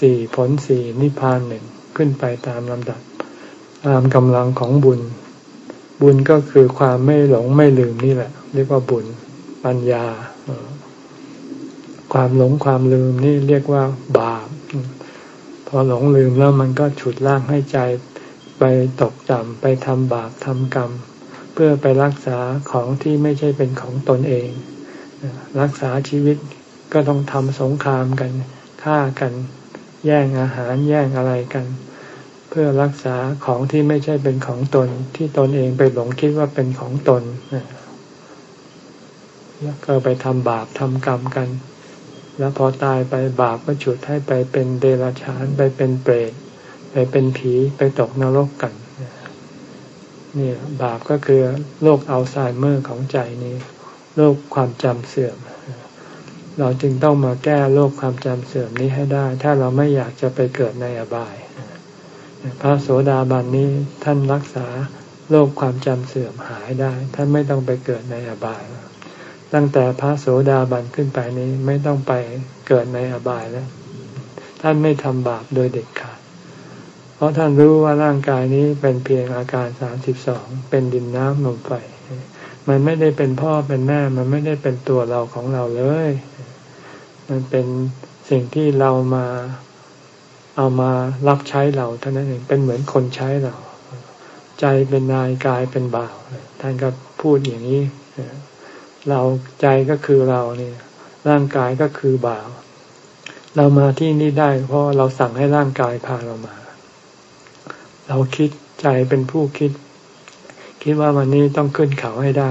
สี่ผลสี่นิพพานหนึ่งขึ้นไปตามลำดับ ตามกำลังของบุญ บุญก็คือความไม่หลงไม่ลืมนี่แหละ เรียกว่าบุญปัญญา ความหลงความลืมนี่เรียกว่าบาปพอหลงลืมแล้วมันก็ฉุดล่างให้ใจ ไปตกต่ำไปทำบาปทำกรรม เพื่อไปรักษาของที่ไม่ใช่เป็นของตนเอง รักษาชีวิตก็ต้องทำสงครามกันฆ่ากัน แย่งอาหารแย่งอะไรกัน เพื่อรักษาของที่ไม่ใช่เป็นของตนที่ตนเองไปหลงคิดว่าเป็นของตนแล้วก็ไปทำบาปทำกรรมกัน แล้วพอตายไปบาปก็ฉุดให้ไปเป็นเดรัจฉานไปเป็นเปรต ไปเป็นผีไปตกนรกกันนี่บาปก็คือโรคอัลไซเมอร์ของใจนี้โรคความจำเสื่อม เราจึงต้องมาแก้โรคความจำเสื่อมนี้ให้ได้ ถ้าเราไม่อยากจะไปเกิดในอบาย พระโสดาบันนี้ท่านรักษาโรคความจำเสื่อมหายได้ ท่านไม่ต้องไปเกิดในอบาย ตั้งแต่พระโสดาบันขึ้นไปนี้ไม่ต้องไปเกิดในอบายแล้ว ท่านไม่ทำบาปโดยเด็ดขาด เพราะท่านรู้ว่าร่างกายนี้เป็นเพียงอาการสามสิบสองเป็นดินน้ำลมไฟมันไม่ได้เป็นพ่อเป็นแม่ มันไม่ได้เป็นตัวเราของเราเลย มันเป็นสิ่งที่เรามาเอามารับใช้เราเท่านั้นเองเป็นเหมือนคนใช้เรา ใจเป็นนายกายเป็นบ่าวท่านก็พูดอย่างนี้เราใจก็คือเราเนี่ย ร่างกายก็คือบ่าว เรามาที่นี่ได้ เพราะเราสั่งให้ร่างกายพาเรามา เราคิดใจเป็นผู้คิด คิดว่าวันนี้ต้องขึ้นเขาให้ได้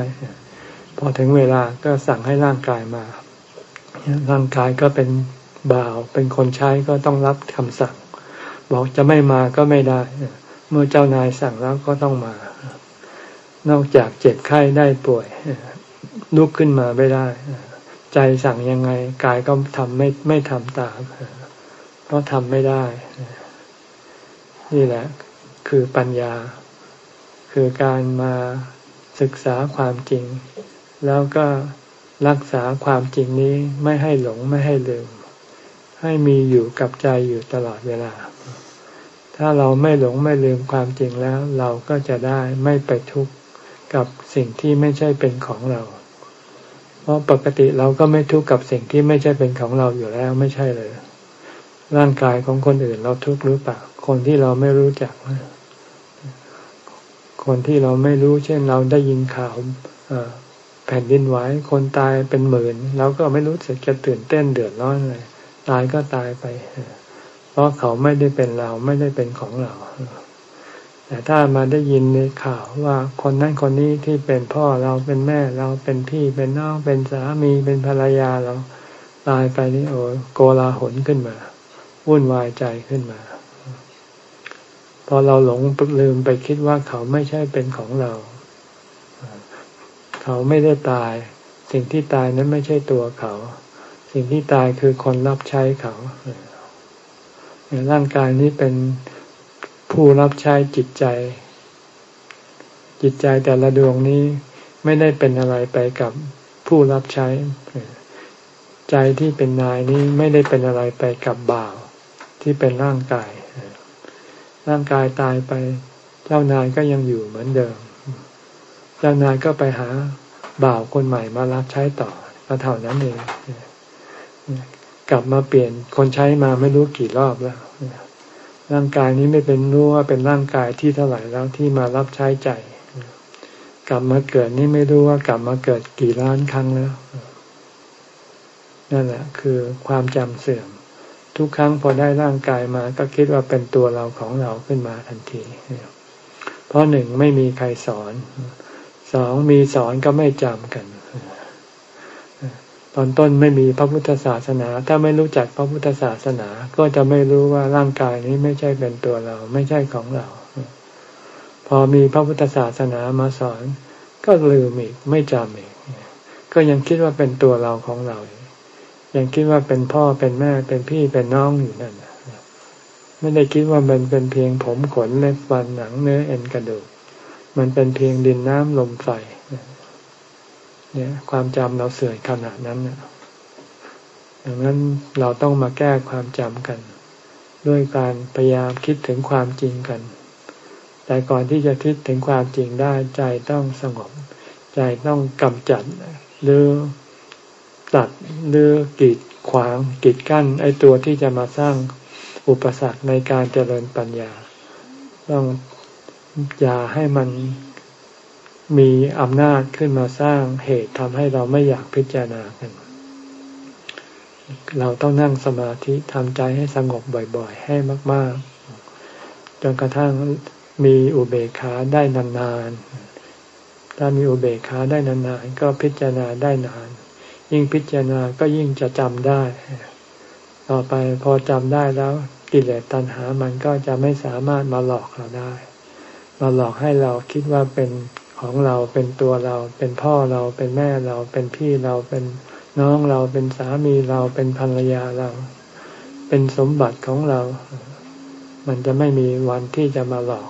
พอถึงเวลาก็สั่งให้ร่างกายมา ร่างกายก็เป็นบ่าว เป็นคนใช้ก็ต้องรับคำสั่ง บอกจะไม่มาก็ไม่ได้ เมื่อเจ้านายสั่งแล้วก็ต้องมา นอกจากเจ็บไข้ได้ป่วยลุกขึ้นมาไม่ได้ ใจสั่งยังไงกายก็ทำไม่ไม่ทำตามเพราะทำไม่ได้ นี่แหละ คือปัญญา คือการมาศึกษาความจริง แล้วก็รักษาความจริงนี้ไม่ให้หลงไม่ให้ลืม ให้มีอยู่กับใจอยู่ตลอดเวลา ถ้าเราไม่หลงไม่ลืมความจริงแล้ว เราก็จะได้ไม่ไปทุกข์กับสิ่งที่ไม่ใช่เป็นของเรา เพราะปกติเราก็ไม่ทุกข์กับสิ่งที่ไม่ใช่เป็นของเราอยู่แล้วไม่ใช่เลย ร่างกายของคนอื่นเราทุกข์หรือเปล่า คนที่เราไม่รู้จัก คนที่เราไม่รู้ เช่นเราได้ยินข่าวแผ่นดินไหวคนตายเป็นหมื่นเราก็ไม่รู้สึกจะตื่นเต้นเดือดร้อนเลยตายก็ตายไป เพราะเขาไม่ได้เป็นเราไม่ได้เป็นของเรา แต่ถ้ามาได้ยินในข่าวว่าคนนั้นคนนี้ที่เป็นพ่อเราเป็นแม่เราเป็นพี่เป็นน้องเป็นสามีเป็นภรรยาเรา ตายไปนี่โอ้โกลาหลขึ้นมาวุ่นวายใจขึ้นมา พอเราหลงลืมไปคิดว่าเขาไม่ใช่เป็นของเรา เขาไม่ได้ตาย สิ่งที่ตายนั้นไม่ใช่ตัวเขา สิ่งที่ตายคือคนรับใช้เขาร่างกายนี้เป็นผู้รับใช้จิตใจ จิตใจแต่ละดวงนี้ไม่ได้เป็นอะไรไปกับผู้รับใช้ ใจที่เป็นนายนี้ไม่ได้เป็นอะไรไปกับบ่าว ที่เป็นร่างกาย ร่างกายตายไป เจ้านายก็ยังอยู่เหมือนเดิม เจ้านายก็ไปหาบ่าวคนใหม่มารับใช้ต่อก็เท่านั้นเองกลับมาเปลี่ยนคนใช้มาไม่รู้กี่รอบแล้วร่างกายนี้ไม่เป็นรู้ว่าเป็นร่างกายที่เท่าไหร่แล้วที่มารับใช้ใจ กลับมาเกิดนี่ไม่รู้ว่ากลับมาเกิดกี่ล้านครั้งแล้ว นั่นแหละคือความจำเสื่อม ทุกครั้งพอได้ร่างกายมา ก็คิดว่าเป็นตัวเราของเราขึ้นมาทันที เพราะหนึ่งไม่มีใครสอน สองมีสอนก็ไม่จำกัน ตอนต้นไม่มีพระพุทธศาสนา ถ้าไม่รู้จักพระพุทธศาสนา ก็จะไม่รู้ว่าร่างกายนี้ไม่ใช่เป็นตัวเรา ไม่ใช่ของเรา พอมีพระพุทธศาสนามาสอน ก็ลืมอีกไม่จำอีกก็ยังคิดว่าเป็นตัวเราของเรา ยังคิดว่าเป็นพ่อเป็นแม่เป็นพี่เป็นน้องอยู่นั่นไม่ได้คิดว่ามันเป็นเพียงผมขนเล็บฟันหนังเนื้อเอ็นกระดูก มันเป็นเพียงดินน้ำลมไฟเนี่ยความจำเราเสื่อมขนาดนั้นดังนั้นเราต้องมาแก้ความจำกัน ด้วยการพยายามคิดถึงความจริงกัน แต่ก่อนที่จะคิดถึงความจริงได้ใจต้องสงบ ใจต้องกำจัดหรือ ตัดหรือกีดขวางกีดกั้นไอ้ตัวที่จะมาสร้างอุปสรรคในการเจริญปัญญา ต้องอย่าให้มันมีอำนาจขึ้นมาสร้างเหตุทำให้เราไม่อยากพิจารณากัน เราต้องนั่งสมาธิทำใจให้สงบบ่อยๆ ให้มาก ๆ จนกระทั่งมีอุเบกขาได้นานๆ ถ้ามีอุเบกขาได้นานๆ ก็พิจารณาได้นาน ยิ่งพิจารณาก็ยิ่งจะจำได้ ต่อไปพอจำได้แล้วกิเลสตัณหามันก็จะไม่สามารถมาหลอกเราได้ มาหลอกให้เราคิดว่าเป็นของเราเป็นตัวเรา เป็นพ่อเราเป็นแม่เรา เป็นพี่เราเป็นน้องเราเป็นสามีเราเป็นภรรยาเรา เป็นสมบัติของเรา มันจะไม่มีวันที่จะมาหลอก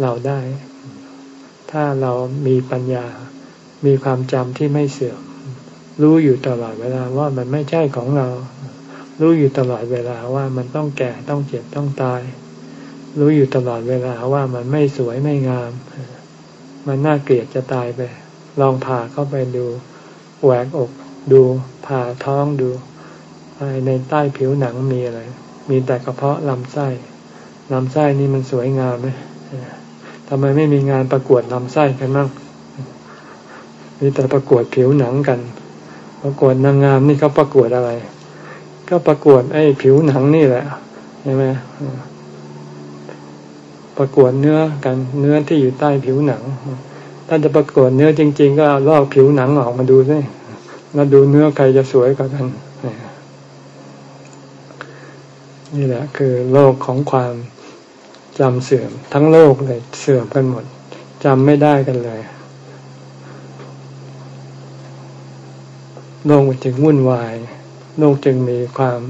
เราได้ ถ้าเรามีปัญญา มีความจำที่ไม่เสื่อม รู้อยู่ตลอดเวลาว่ามันไม่ใช่ของเรา รู้อยู่ตลอดเวลาว่ามันต้องแก่ต้องเจ็บต้องตาย รู้อยู่ตลอดเวลาว่ามันไม่สวยไม่งาม มันน่าเกลียดจะตายไป ลองผ่าเข้าไปดูแหวกอกดูผ่าท้องดูภายในใต้ผิวหนังมีอะไร มีแต่กระเพาะลำไส้ลำไส้นี่มันสวยงามไหมทำไมไม่มีงานประกวดลำไส้กันบ้างมีแต่ประกวดผิวหนังกัน ประกวดนางงามนี่เขาประกวดอะไร ก็ประกวดไอ้ผิวหนังนี่แหละใช่ไหมประกวดเนื้อกันเนื้อที่อยู่ใต้ผิวหนัง ถ้าจะประกวดเนื้อจริง ๆ ก็ลอกผิวหนังออกมาดูสิแล้วดูเนื้อใครจะสวยกว่ากันนี่แหละ คือโลกของความจำเสื่อม ทั้งโลกเลยเสื่อมกันหมดจำไม่ได้กันเลย โลกจึงวุ่นวาย โลกจึงมีความ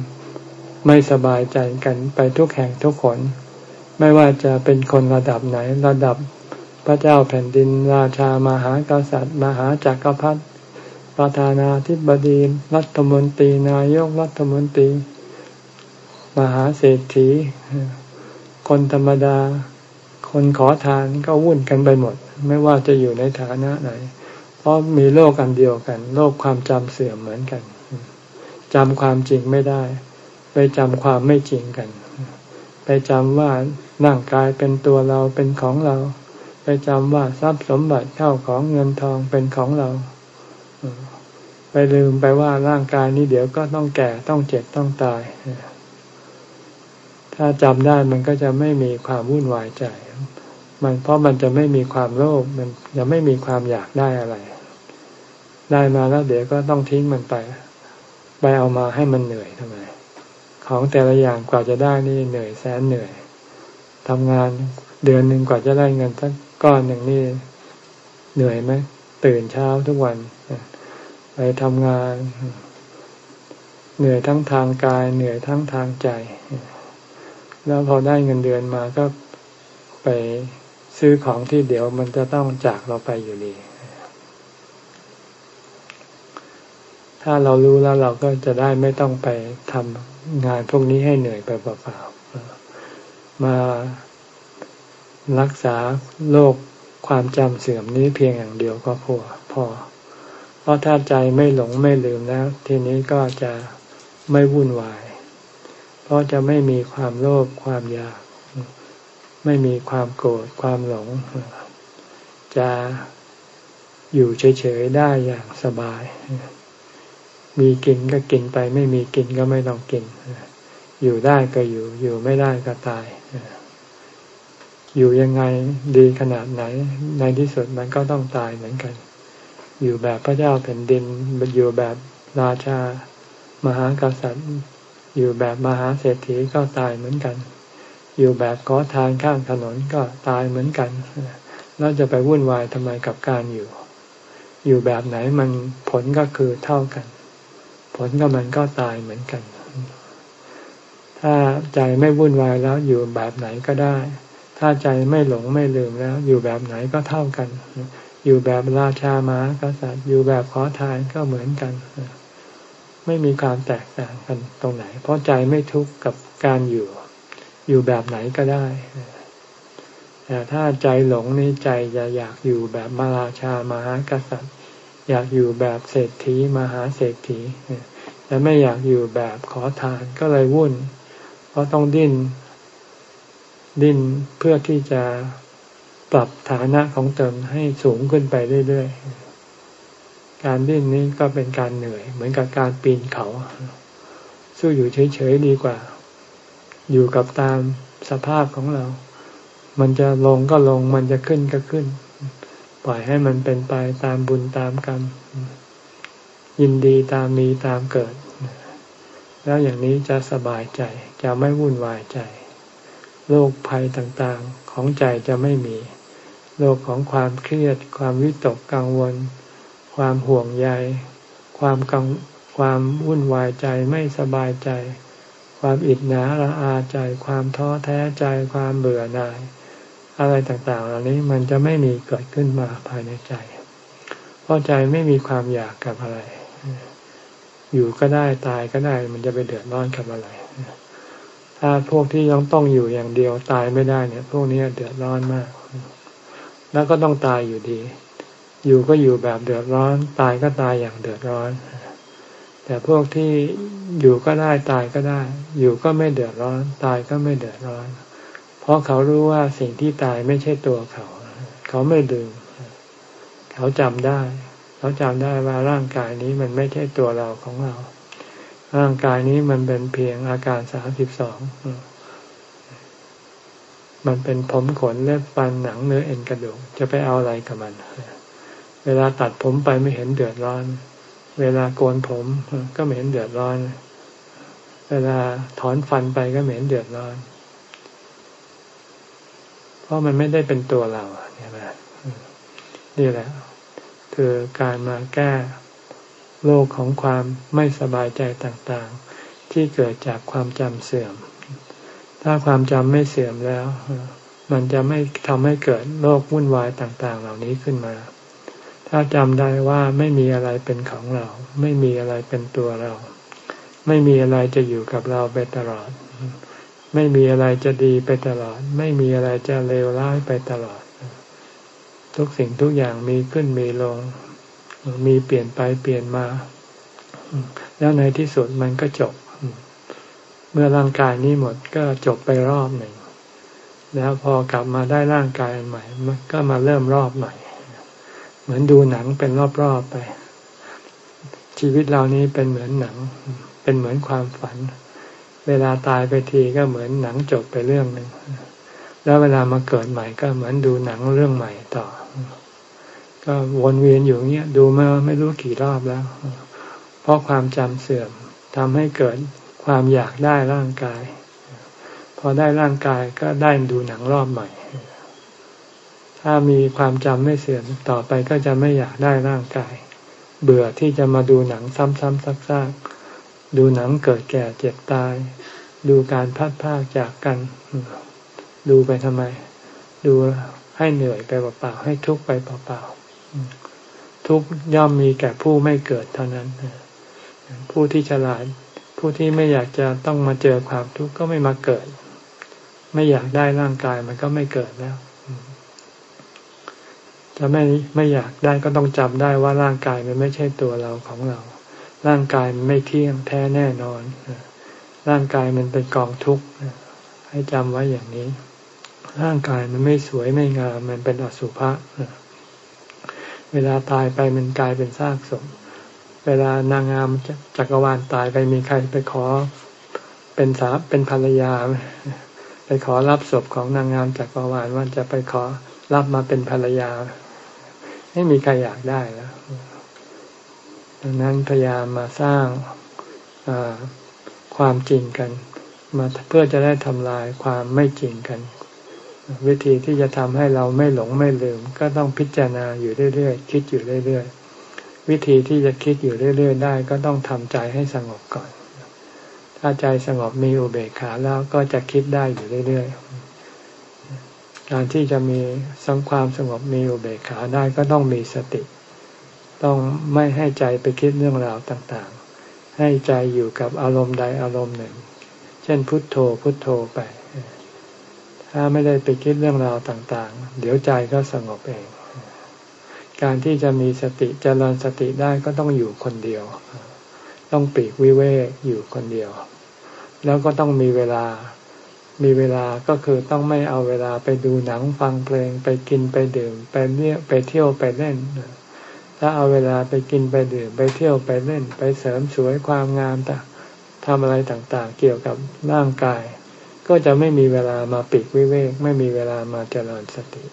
ไม่สบายใจกันไปทุกแห่งทุกคนไม่ว่าจะเป็นคนระดับไหน ระดับพระเจ้าแผ่นดินราชามหากษัตริย์ มหาจักรพรรดิประธานาธิบดีรัฐมนตรีนายกรัฐมนตรี มหาเศรษฐี คนธรรมดา คนขอทานก็วุ่นกันไปหมด ไม่ว่าจะอยู่ในฐานะไหน ราะมีโลกอันเดียวกันโลกความจำเสื่อมเหมือนกันจำความจริงไม่ได้ ไปจำความไม่จริงกัน ไปจำว่าร่างกายเป็นตัวเราเป็นของเรา ไปจำว่าทรัพย์สมบัติเข้าของเงินทองเป็นของเรา ไปลืมไปว่าร่างกายนี้เดี๋ยวก็ต้องแก่ต้องเจ็บต้องตาย ถ้าจำได้มันก็จะไม่มีความวุ่นวายใจ มันเพราะมันจะไม่มีความโลภมันจะไม่มีความอยากได้อะไร ได้มาแล้วเดี๋ยวก็ต้องทิ้งมันไป ไปเอามาให้มันเหนื่อยทำไม ของแต่ละอย่างกว่าจะได้นี่เหนื่อยแสนเหนื่อยทำงานเดือนหนึ่งกว่าจะได้เงินสักก้อนหนึ่งนี่เหนื่อยไหมตื่นเช้าทุกวัน ไปทำงาน เหนื่อยทั้งทางกาย เหนื่อยทั้งทางใจ แล้วพอได้เงินเดือนมาก็ไปซื้อของที่เดี๋ยวมันจะต้องจากเราไปอยู่ดี ถ้าเรารู้แล้วเราก็จะได้ไม่ต้องไปทำงานพวกนี้ให้เหนื่อยไปเปล่าๆมารักษาโรคความจำเสื่อมนี้เพียงอย่างเดียวก็พอพอ เพราะถ้าใจไม่หลงไม่ลืมแล้ว ทีนี้ก็จะไม่วุ่นวาย เพราะจะไม่มีความโลภความอยาก ไม่มีความโกรธความหลง จะอยู่เฉยๆได้อย่างสบาย มีกินก็กินไป ไม่มีกินก็ไม่ต้องกิน อยู่ได้ก็อยู่ อยู่ไม่ได้ก็ตาย อยู่ยังไงดีขนาดไหน ในที่สุดมันก็ต้องตายเหมือนกัน อยู่แบบพระเจ้าแผ่นดินอยู่แบบราชามหากษัตริย์ อยู่แบบมหาเศรษฐีก็ตายเหมือนกัน อยู่แบบขอทานข้างถนนก็ตายเหมือนกันเราจะไปวุ่นวายทำไมกับการอยู่ อยู่แบบไหนมันผลก็คือเท่ากัน ผลก็มันก็ตายเหมือนกัน ถ้าใจไม่วุ่นวายแล้วอยู่แบบไหนก็ได้ ถ้าใจไม่หลงไม่ลืมแล้ว อยู่แบบไหนก็เท่ากัน อยู่แบบราชามากษัตริย์ อยู่แบบขอทานก็เหมือนกัน ไม่มีความแตกต่างกันตรงไหน เพราะใจไม่ทุกข์กับการอยู่ อยู่แบบไหนก็ได้แต่ถ้าใจหลงนี่ใจจะอยากอยู่แบบมาราชามหากษัตริย์ อยากอยู่แบบเศรษฐีมหาเศรษฐีแต่ไม่อยากอยู่แบบขอทานก็เลยวุ่น เพราะต้องดิ้น ดิ้นเพื่อที่จะปรับฐานะของตนให้สูงขึ้นไปเรื่อยๆ การดิ้นนี้ก็เป็นการเหนื่อย เหมือนกับการปีนเขา สู้อยู่เฉยๆดีกว่า อยู่กับตามสภาพของเรา มันจะลงก็ลง มันจะขึ้นก็ขึ้น ปล่อยให้มันเป็นไปตามบุญตามกรรม ยินดีตามมีตามเกิด แล้วอย่างนี้จะสบายใจจะไม่วุ่นวายใจ โรคภัยต่างๆของใจจะไม่มีโลกของความเครียด ความวิตกกังวล ความห่วงใย ความกังความวุ่นวายใจไม่สบายใจ ความอิจฉาละอาใจ ความท้อแท้ใจ ความเบื่อหน่าย อะไรต่างๆ เหล่านี้มันจะไม่มีเกิดขึ้นมาภายในใจ เพราะใจไม่มีความอยากกับอะไร อยู่ก็ได้ตายก็ได้ มันจะไปเดือดร้อนกับอะไร ถ้าพวกที่ยังต้องอยู่อย่างเดียวตายไม่ได้เนี่ย พวกนี้เดือดร้อนมาก แล้วก็ต้องตายอยู่ดี อยู่ก็อยู่แบบเดือดร้อน ตายก็ตายอย่างเดือดร้อน แต่พวกที่อยู่ก็ได้ตายก็ได้ อยู่ก็ไม่เดือดร้อน ตายก็ไม่เดือดร้อน เพราะเขารู้ว่าสิ่งที่ตายไม่ใช่ตัวเขา เขาไม่ลืม เขาจำได้ เขาจำได้ว่าร่างกายนี้มันไม่ใช่ตัวเราของเรา ร่างกายนี้มันเป็นเพียงอาการสามสิบสองมันเป็นผมขนเล็บฟันหนังเนื้อเอ็นกระดูกจะไปเอาอะไรกับมัน เวลาตัดผมไปไม่เห็นเดือดร้อน เวลาโกนผมก็ไม่เห็นเดือดร้อน เวลาถอนฟันไปก็ไม่เห็นเดือดร้อน เพราะมันไม่ได้เป็นตัวเราใช่ไหมนี่แหละ คือการมาแก้โลกของความไม่สบายใจต่างๆ ที่เกิดจากความจำเสื่อม ถ้าความจำไม่เสื่อมแล้ว มันจะไม่ทำให้เกิดโลกวุ่นวายต่างๆ เหล่านี้ขึ้นมา ถ้าจำได้ว่าไม่มีอะไรเป็นของเรา ไม่มีอะไรเป็นตัวเรา ไม่มีอะไรจะอยู่กับเราไปตลอด ไม่มีอะไรจะดีไปตลอด ไม่มีอะไรจะเลวร้ายไปตลอด ทุกสิ่งทุกอย่างมีขึ้นมีลง มีเปลี่ยนไปเปลี่ยนมา แล้วในที่สุดมันก็จบ เมื่อร่างกายนี้หมดก็จบไปรอบหนึ่ง แล้วพอกลับมาได้ร่างกายใหม่ มันก็มาเริ่มรอบใหม่ เหมือนดูหนังเป็นรอบๆไป ชีวิตเรานี้เป็นเหมือนหนัง เป็นเหมือนความฝัน เวลาตายไปทีก็เหมือนหนังจบไปเรื่องหนึ่ง แล้วเวลามาเกิดใหม่ก็เหมือนดูหนังเรื่องใหม่ต่อ ก็วนเวียนอยู่เงี้ยดูมาไม่รู้กี่รอบแล้ว เพราะความจำเสื่อมทำให้เกิดความอยากได้ร่างกาย พอได้ร่างกายก็ได้ดูหนังรอบใหม่ ถ้ามีความจำไม่เสื่อมต่อไปก็จะไม่อยากได้ร่างกาย เบื่อที่จะมาดูหนังซ้ำๆซักๆ ดูหนังเกิดแก่เจ็บตาย ดูการพัดพากจากกัน ดูไปทำไม ดูให้เหนื่อยไปเปล่าๆให้ทุกข์ไปเปล่าๆทุกข์ย่อมมีแก่ผู้ไม่เกิดเท่านั้น ผู้ที่ฉลาด ผู้ที่ไม่อยากจะต้องมาเจอความทุกข์ก็ไม่มาเกิด ไม่อยากได้ร่างกายมันก็ไม่เกิดแล้วจะไม่ไม่อยากได้ก็ต้องจำได้ว่าร่างกายมันไม่ใช่ตัวเราของเรา ร่างกายมันไม่เที่ยงแท้แน่นอน ร่างกายมันเป็นกองทุกข์ให้จำไว้อย่างนี้ ร่างกายมันไม่สวยไม่งามมันเป็นอสุภะเวลาตายไปมันกลายเป็นซากศพเวลานางงามจักรวาลตายไปมีใครไปขอเป็นสาเป็นภรรยา ไปขอรับศพของนางงามจักรวาลว่าจะไปขอรับมาเป็นภรรยา ไม่มีใครอยากได้แล้ว ดังนั้นพยายามมาสร้างความจริงกัน มาเพื่อจะได้ทำลายความไม่จริงกัน วิธีที่จะทำให้เราไม่หลงไม่ลืม ก็ต้องพิจารณาอยู่เรื่อยๆ คิดอยู่เรื่อยๆ วิธีที่จะคิดอยู่เรื่อยๆ ได้ ก็ต้องทำใจให้สงบก่อน ถ้าใจสงบมีอุเบกขาแล้วก็จะคิดได้อยู่เรื่อยๆการที่จะมีสังความสงบมีอุเบกขาได้ก็ต้องมีสติ ต้องไม่ให้ใจไปคิดเรื่องราวต่างๆ ให้ใจอยู่กับอารมณ์ใดอารมณ์หนึ่ง เช่นพุทโธพุทโธไป ถ้าไม่ได้ไปคิดเรื่องราวต่างๆ เดี๋ยวใจก็สงบเอง การที่จะมีสติจเจริญสติได้ก็ต้องอยู่คนเดียว ต้องปีกวิเวกอยู่คนเดียว แล้วก็ต้องมีเวลามีเวลาก็คือต้องไม่เอาเวลาไปดูหนังฟังเพลงไปกินไปดื่ม ไปเนี่ยไปเที่ยวไปเล่น ถ้าเอาเวลาไปกินไปดื่มไปเที่ยวไปเล่น ไปเสริมสวยความงามต่างทำอะไรต่างๆ เกี่ยวกับร่างกาย ก็จะไม่มีเวลามาปิดวิเวก ไม่มีเวลามาเจริญสติ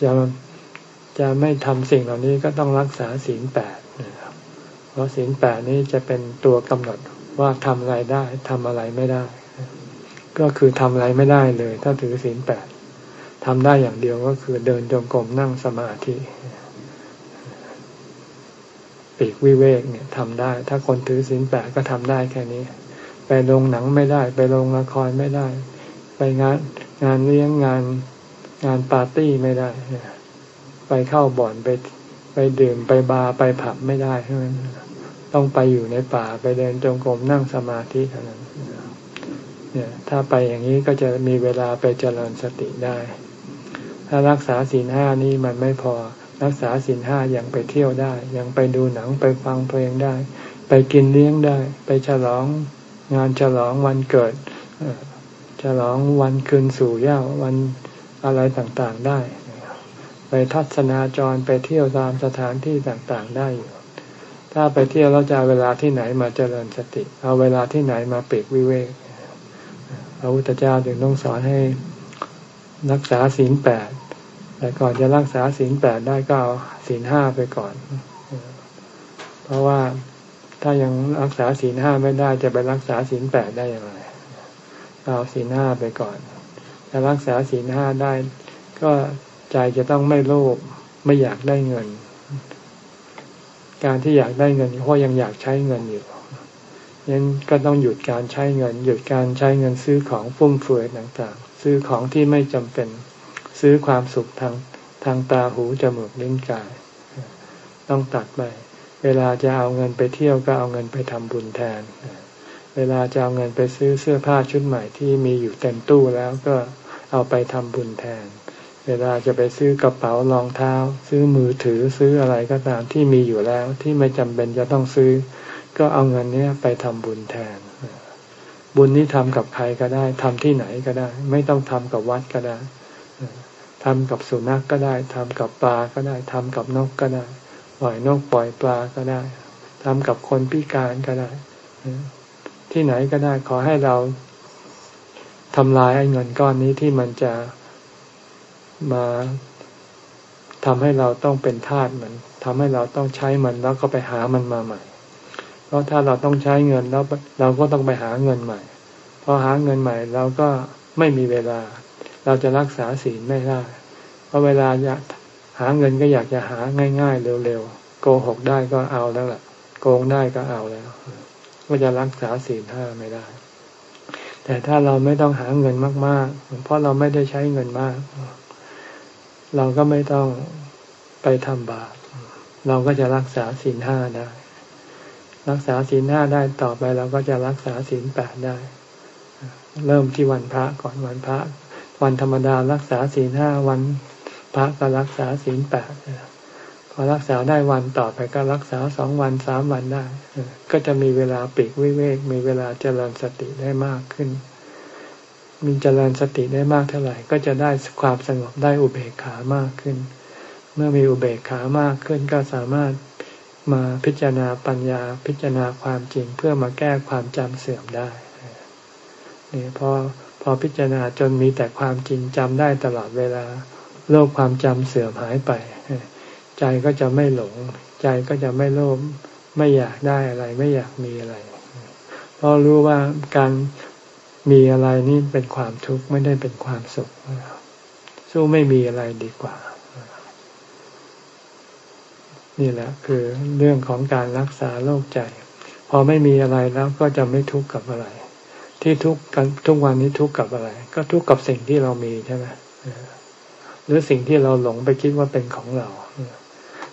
จะจะไม่ทำสิ่งเหล่านี้ก็ต้องรักษาศีลแปดนะครับเพราะศีลแปดนี้จะเป็นตัวกำหนดว่าทำอะไรได้ทำอะไรไม่ได้ ก็คือทำอะไรไม่ได้เลย ถ้าถือศีลแปดทำได้อย่างเดียวก็คือเดินจงกรมนั่งสมาธิ ปีกวิเวกเนี่ยทำได้ ถ้าคนถือศีลแปดก็ทำได้แค่นี้ ไปลงหนังไม่ได้ ไปลงละครไม่ได้ ไปงานงานเลี้ยงงานงานปาร์ตี้ไม่ได้ ไปเข้าบ่อนไปไปดื่มไปบาร์ไปผับไม่ได้ใช่ไหมต้องไปอยู่ในป่าไปเดินจงกรมนั่งสมาธิเท่านั้นเนี่ยถ้าไปอย่างนี้ก็จะมีเวลาไปเจริญสติได้ ถ้ารักษาศีลห้านี้มันไม่พอ รักษาศีลห้ายังไปเที่ยวได้ ยังไปดูหนังไปฟังเพลงได้ ไปกินเลี้ยงได้ ไปฉลองงานฉลองวันเกิดฉลองวันคืนสู่ย่าวันอะไรต่างๆได้ ไปทัศนาจรไปเที่ยวตามสถานที่ต่างๆได้อยู่ถ้าไปเที่ยวเราจะเวลาที่ไหนมาเจริญสติ เอาเวลาที่ไหนมาปรกวิเวกพระพุทธเจ้าถึงต้องสอนให้รักษาศีลแปด แต่ก่อนจะรักษาศีลแปดได้ก็เอาศีลห้าไปก่อน เพราะว่าถ้ายังรักษาศีลห้าไม่ได้จะไปรักษาศีลแปดได้อย่างไรเอาศีลห้าไปก่อนจะรักษาศีลห้าได้ ก็ใจจะต้องไม่โลภไม่อยากได้เงิน การที่อยากได้เงินเพราะยังอยากใช้เงินอยู่ยังก็ต้องหยุดการใช้เงิน หยุดการใช้เงินซื้อของฟุ่มเฟือยต่างๆ ซื้อของที่ไม่จำเป็น ซื้อความสุขทางทางตาหูจมูกลิ้นกาย ต้องตัดไป เวลาจะเอาเงินไปเที่ยวก็เอาเงินไปทำบุญแทน เวลาจะเอาเงินไปซื้อเสื้อผ้าชุดใหม่ที่มีอยู่เต็มตู้แล้วก็เอาไปทำบุญแทน เวลาจะไปซื้อกระเป๋ารองเท้า ซื้อมือถือซื้ออะไรก็ตามที่มีอยู่แล้วที่ไม่จำเป็นจะต้องซื้อ ก็เอาเงินนี้ไปทำบุญแทน บุญนี้ทำกับใครก็ได้ทำที่ไหนก็ได้ ไม่ต้องทำกับวัดก็ได้ ทำกับสุนัขกก็ได้ทำกับปลาก็ได้ทำกับนกก็ได้ ปล่อยนกปล่อยปลาก็ได้ทำกับคนพิการก็ได้ ที่ไหนก็ได้ขอให้เราทำลายไอ้เงินก้อนนี้ที่มันจะมาทำให้เราต้องเป็นทาสมันทำให้เราต้องใช้มันแล้วก็ไปหามันมาใหม่ เพราะถ้าเราต้องใช้เงินแล้วเราก็ต้องไปหาเงินใหม่ พอหาเงินใหม่เราก็ไม่มีเวลา เราจะรักษาศีลไม่ได้ เพราะเวลาอยากหาเงินก็อยากจะหาง่าย ๆ เร็วๆโกหกได้ก็เอาแล้วล่ะ โกงได้ก็เอาแล้ว ก็จะรักษาศีลห้าไม่ได้ แต่ถ้าเราไม่ต้องหาเงินมาก ๆ เพราะเราไม่ได้ใช้เงินมาก เราก็ไม่ต้องไปทำบาปเราก็จะรักษาศีลห้าได้ รักษาศีลห้าได้ต่อไปเราก็จะรักษาศีลแปดได้ เริ่มที่วันพระก่อนวันพระ วันธรรมดารักษาศีลห้าวัน ระก็รักษาศีลแปดพอรักษาได้วันต่อไปก็รักษาสองวันสามวันได้ ก็จะมีเวลาปีกวิเวก มีเวลาเจริญสติได้มากขึ้น มีเจริญสติได้มากเท่าไหร่ ก็จะได้ความสงบได้อุเบกขามากขึ้น เมื่อมีอุเบกขามากขึ้นก็สามารถมาพิจารณาปัญญาพิจารณาความจริงเพื่อมาแก้ความจำเสื่อมได้นี่พอพอพิจารณาจนมีแต่ความจริงจำได้ตลอดเวลา โลกความจำเสื่อมหายไป ใจก็จะไม่หลง ใจก็จะไม่โลภไม่อยากได้อะไร ไม่อยากมีอะไร เพราะรู้ว่าการมีอะไรนี่เป็นความทุกข์ไม่ได้เป็นความสุขสู้ไม่มีอะไรดีกว่า นี่แหละ คือเรื่องของการรักษาโรคใจ พอไม่มีอะไรแล้วก็จะไม่ทุกข์กับอะไร ที่ทุกกันทุกวันนี้ทุกข์กับอะไร ก็ทุกข์กับสิ่งที่เรามีใช่ไหม หรือสิ่งที่เราหลงไปคิดว่าเป็นของเรา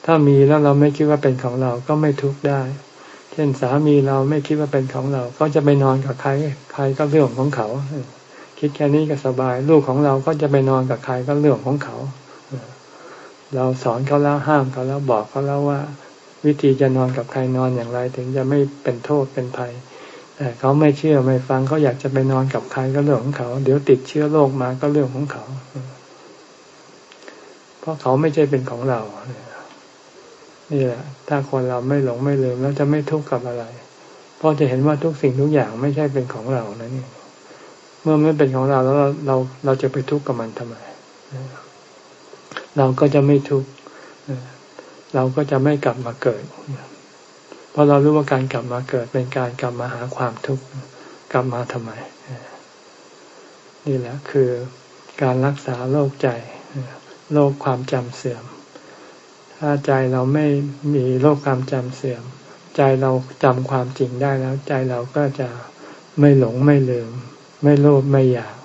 ถ้ามีแล้วเราไม่คิดว่าเป็นของเราก็ไม่ทุกข์ได้ เช่นสามีเราไม่คิดว่าเป็นของเรา ก็จะไปนอนกับใคร ใครก็เรื่องของเขา คิดแค่นี้ก็สบาย ลูกของเราก็จะไปนอนกับใครก็เรื่องของเขา เราสอนเขาแล้วห้ามเขาแล้วบอกเขาแล้วว่า วิธีจะนอนกับใครนอนอย่างไร ถึงจะไม่เป็นโทษเป็นภัยแต่เขาไม่เชื่อไม่ฟังเขาอยากจะไปนอนกับใครก็เรื่องของเขา เดี๋ยวติดเชื้อโรคมาก็เรื่องของเขา เพราะเขาไม่ใช่เป็นของเรานี่แหละถ้าคนเราไม่หลงไม่ลืมแล้วจะไม่ทุกข์กับอะไร เพราะจะเห็นว่าทุกสิ่งทุกอย่างไม่ใช่เป็นของเรานะนี่เมื่อไม่เป็นของเราแล้วเราเราเราจะไปทุกข์กับมันทำไมเราก็จะไม่ทุกข์เราก็จะไม่กลับมาเกิดเพราะเรารู้ว่าการกลับมาเกิดเป็นการกลับมาหาความทุกข์กลับมาทำไมนี่แหละคือการรักษาโรคใจ โรคความจำเสื่อม ถ้าใจเราไม่มีโรคความจำเสื่อม ใจเราจำความจริงได้แล้ว ใจเราก็จะไม่หลงไม่ลืม ไม่โลภไม่อยาก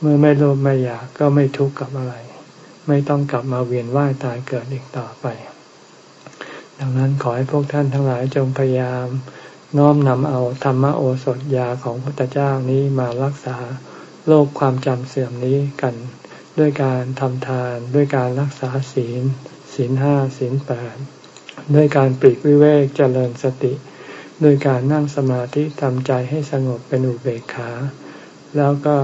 เมื่อไม่โลภไม่อยากก็ไม่ทุกข์กับอะไร ไม่ต้องกลับมาเวียนว่ายตายเกิดอีกต่อไป ดังนั้นขอให้พวกท่านทั้งหลายจงพยายามน้อมนำเอาธรรมโอสถยาของพระพุทธเจ้านี้มารักษาโรคความจำเสื่อมนี้กัน ด้วยการทำทาน ด้วยการรักษาศีล ศีลห้าศีลแปดด้วยการปลีกวิเวกเจริญสติ ด้วยการนั่งสมาธิทำใจให้สงบเป็นอุเบกขา แล้วก็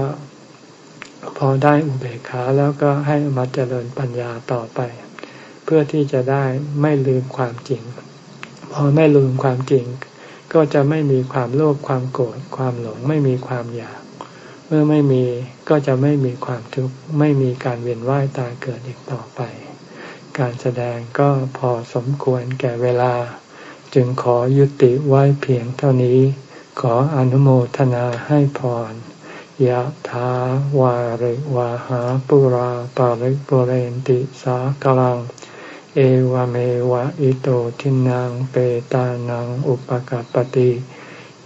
พอได้อุเบกขาแล้วก็ให้มาเจริญปัญญาต่อไป เพื่อที่จะได้ไม่ลืมความจริง พอไม่ลืมความจริง ก็จะไม่มีความโลภความโกรธความหลงไม่มีความอยาก เมื่อไม่มีก็จะไม่มีความทุกข์ไม่มีการเวียนว่ายตายเกิดอีกต่อไป การแสดงก็พอสมควรแก่เวลา จึงขอยุติไว้เพียงเท่านี้ ขออนุโมทนาให้พรยะถาวาริวาหาปุราปาริปุเรนติสากลัง เอวเมวะอิโตทินังเปตานังอุปกัปติ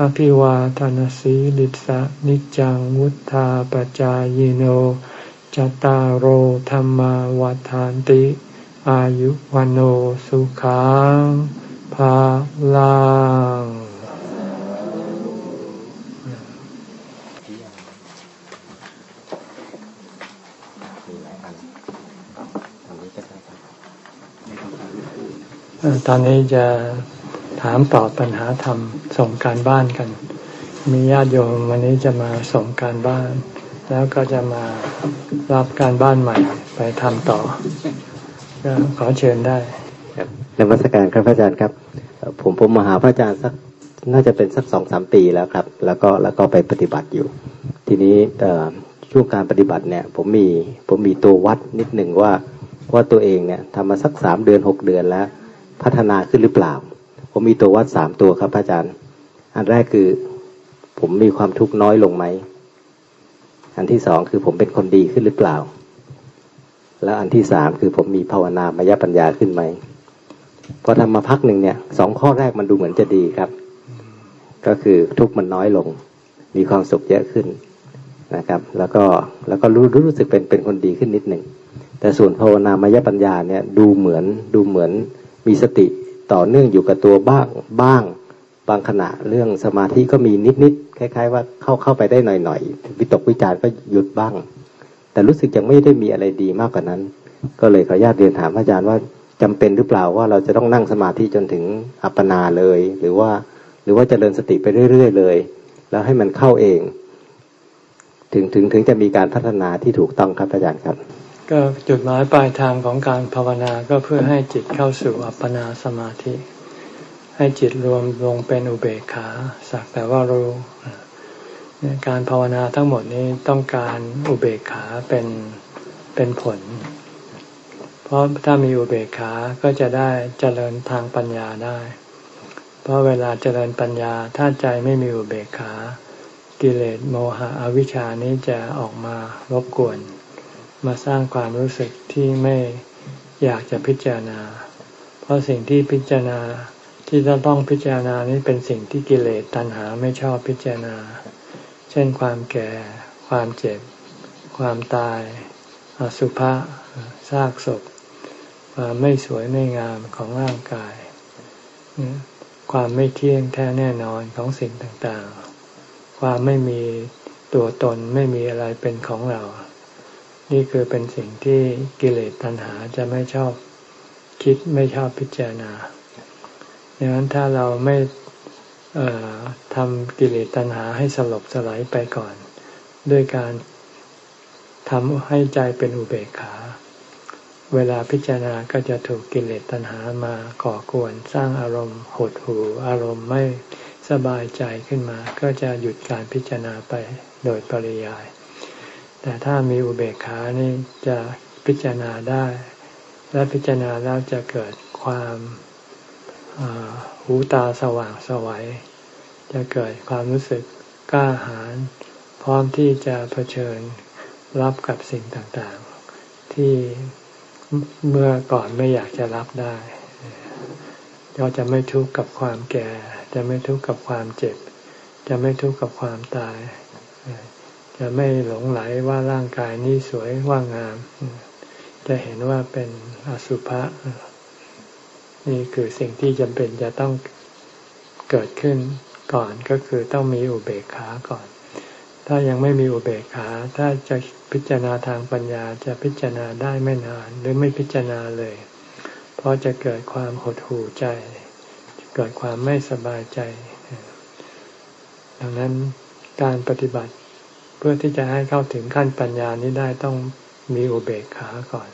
อภิวาทานสีลิสะนิจังวุธาปจายโนจตารโหธรรมวาทานติ อายุวันโอสุขังภาลังตอนนี้จะ ถามตอบปัญหาธรรมส่งการบ้านกัน มีญาติโยมวันนี้จะมาส่งการบ้าน แล้วก็จะมารับการบ้านใหม่ไปทำต่อก็ขอเชิญได้ครับนมัสการครับพระอาจารย์ครับ ผมผมมาหาพระอาจารย์สักน่าจะเป็นสักสองสามปีแล้วครับ แล้วก็แล้วก็ไปปฏิบัติอยู่ ทีนี้ช่วงการปฏิบัติเนี่ย ผมมีผมมีตัววัดนิดหนึ่งว่าว่าตัวเองเนี่ยทำมาสักสามเดือนหกเดือนแล้ว พัฒนาขึ้นหรือเปล่า ผมมีตัววัดสามตัวครับอาจารย์ อันแรกคือ ผมมีความทุกข์น้อยลงไหม อันที่สองคือผมเป็นคนดีขึ้นหรือเปล่า แล้วอันที่สามคือผมมีภาวนามยปัญญาขึ้นไหมพอทำมาพักหนึ่งเนี่ยสองข้อแรกมันดูเหมือนจะดีครับ ก็คือทุกข์มันน้อยลง มีความสุขเยอะขึ้นนะครับ แล้วก็แล้วก็รู้รู้สึกเป็นเป็นคนดีขึ้นนิดหนึ่งแต่ส่วนภาวนามยปัญญาเนี่ยดูเหมือนดูเหมือนมีสติ ต่อเนื่องอยู่กับตัวบ้างบ้าง บางขณะเรื่องสมาธิก็มีนิดๆคล้ายๆ ว่าเข้าเข้าไปได้หน่อยๆวิตกวิจารก็หยุดบ้าง แต่รู้สึกยังไม่ได้มีอะไรดีมากกว่านั้น ก็เลยขออนุญาตเรียนถามอาจารย์ว่าจำเป็นหรือเปล่าว่าเราจะต้องนั่งสมาธิจนถึงอัปปนาเลย หรือว่าหรือว่าจเจริญสติไปเรื่อยๆเลย แล้วให้มันเข้าเอง ถึงถึงถึงจะมีการพัฒนาที่ถูกต้องครับอาจารย์ครับ ก็จุดหมายปลายทางของการภาวนาก็เพื่อให้จิตเข้าสู่อัปปนาสมาธิ ให้จิตรวมลงเป็นอุเบกขาสักแต่ว่ารู้การภาวนาทั้งหมดนี้ต้องการอุเบกขาเป็นเป็นผล เพราะถ้ามีอุเบกขาก็จะได้เจริญทางปัญญาได้ เพราะเวลาเจริญปัญญาถ้าใจไม่มีอุเบกขา กิเลสโมหะอวิชานี้จะออกมารบกวน มาสร้างความรู้สึกที่ไม่อยากจะพิจารณา เพราะสิ่งที่พิจารณาที่จะต้องพิจารณานี้เป็นสิ่งที่กิเลสตัณหาไม่ชอบพิจารณา เช่นความแก่ ความเจ็บ ความตาย อสุภะซากศพ ความไม่สวยไม่งามของร่างกาย ความไม่เที่ยงแท้แน่นอนของสิ่งต่างๆ ความไม่มีตัวตนไม่มีอะไรเป็นของเรา นี่คือเป็นสิ่งที่กิเลสตัณหาจะไม่ชอบคิดไม่ชอบพิจารณาดังนั้นถ้าเราไม่ทำกิเลสตัณหาให้สลบสลายไปก่อน ด้วยการทำให้ใจเป็นอุเบกขา เวลาพิจารณาก็จะถูกกิเลสตัณหามาก่อกวนสร้างอารมณ์หดหูอารมณ์ไม่สบายใจขึ้นมา ก็จะหยุดการพิจารณาไปโดยปริยาย แต่ถ้ามีอุเบกขานี่จะพิจารณาได้ และพิจารณาแล้วจะเกิดความหูตาสว่างสวัย จะเกิดความรู้สึกกล้าหาญพร้อมที่จะเผชิญรับกับสิ่งต่างๆ ที่เมื่อก่อนไม่อยากจะรับได้ก็จะไม่ทุกข์กับความแก่ จะไม่ทุกข์กับความเจ็บ จะไม่ทุกข์กับความตาย จะไม่หลงไหลว่าร่างกายนี้สวยว่างาม จะเห็นว่าเป็นอสุภะนี่คือสิ่งที่จำเป็นจะต้องเกิดขึ้นก่อนก็คือต้องมีอุเบกขาก่อน ถ้ายังไม่มีอุเบกขา ถ้าจะพิจารณาทางปัญญาจะพิจารณาได้ไม่นาน หรือไม่พิจารณาเลย เพราะจะเกิดความหดหู่ใจ เกิดความไม่สบายใจ ดังนั้นการปฏิบัติ เพื่อที่จะให้เข้าถึงขั้นปัญญานี้ได้ต้องมีอุเบกขาก่อน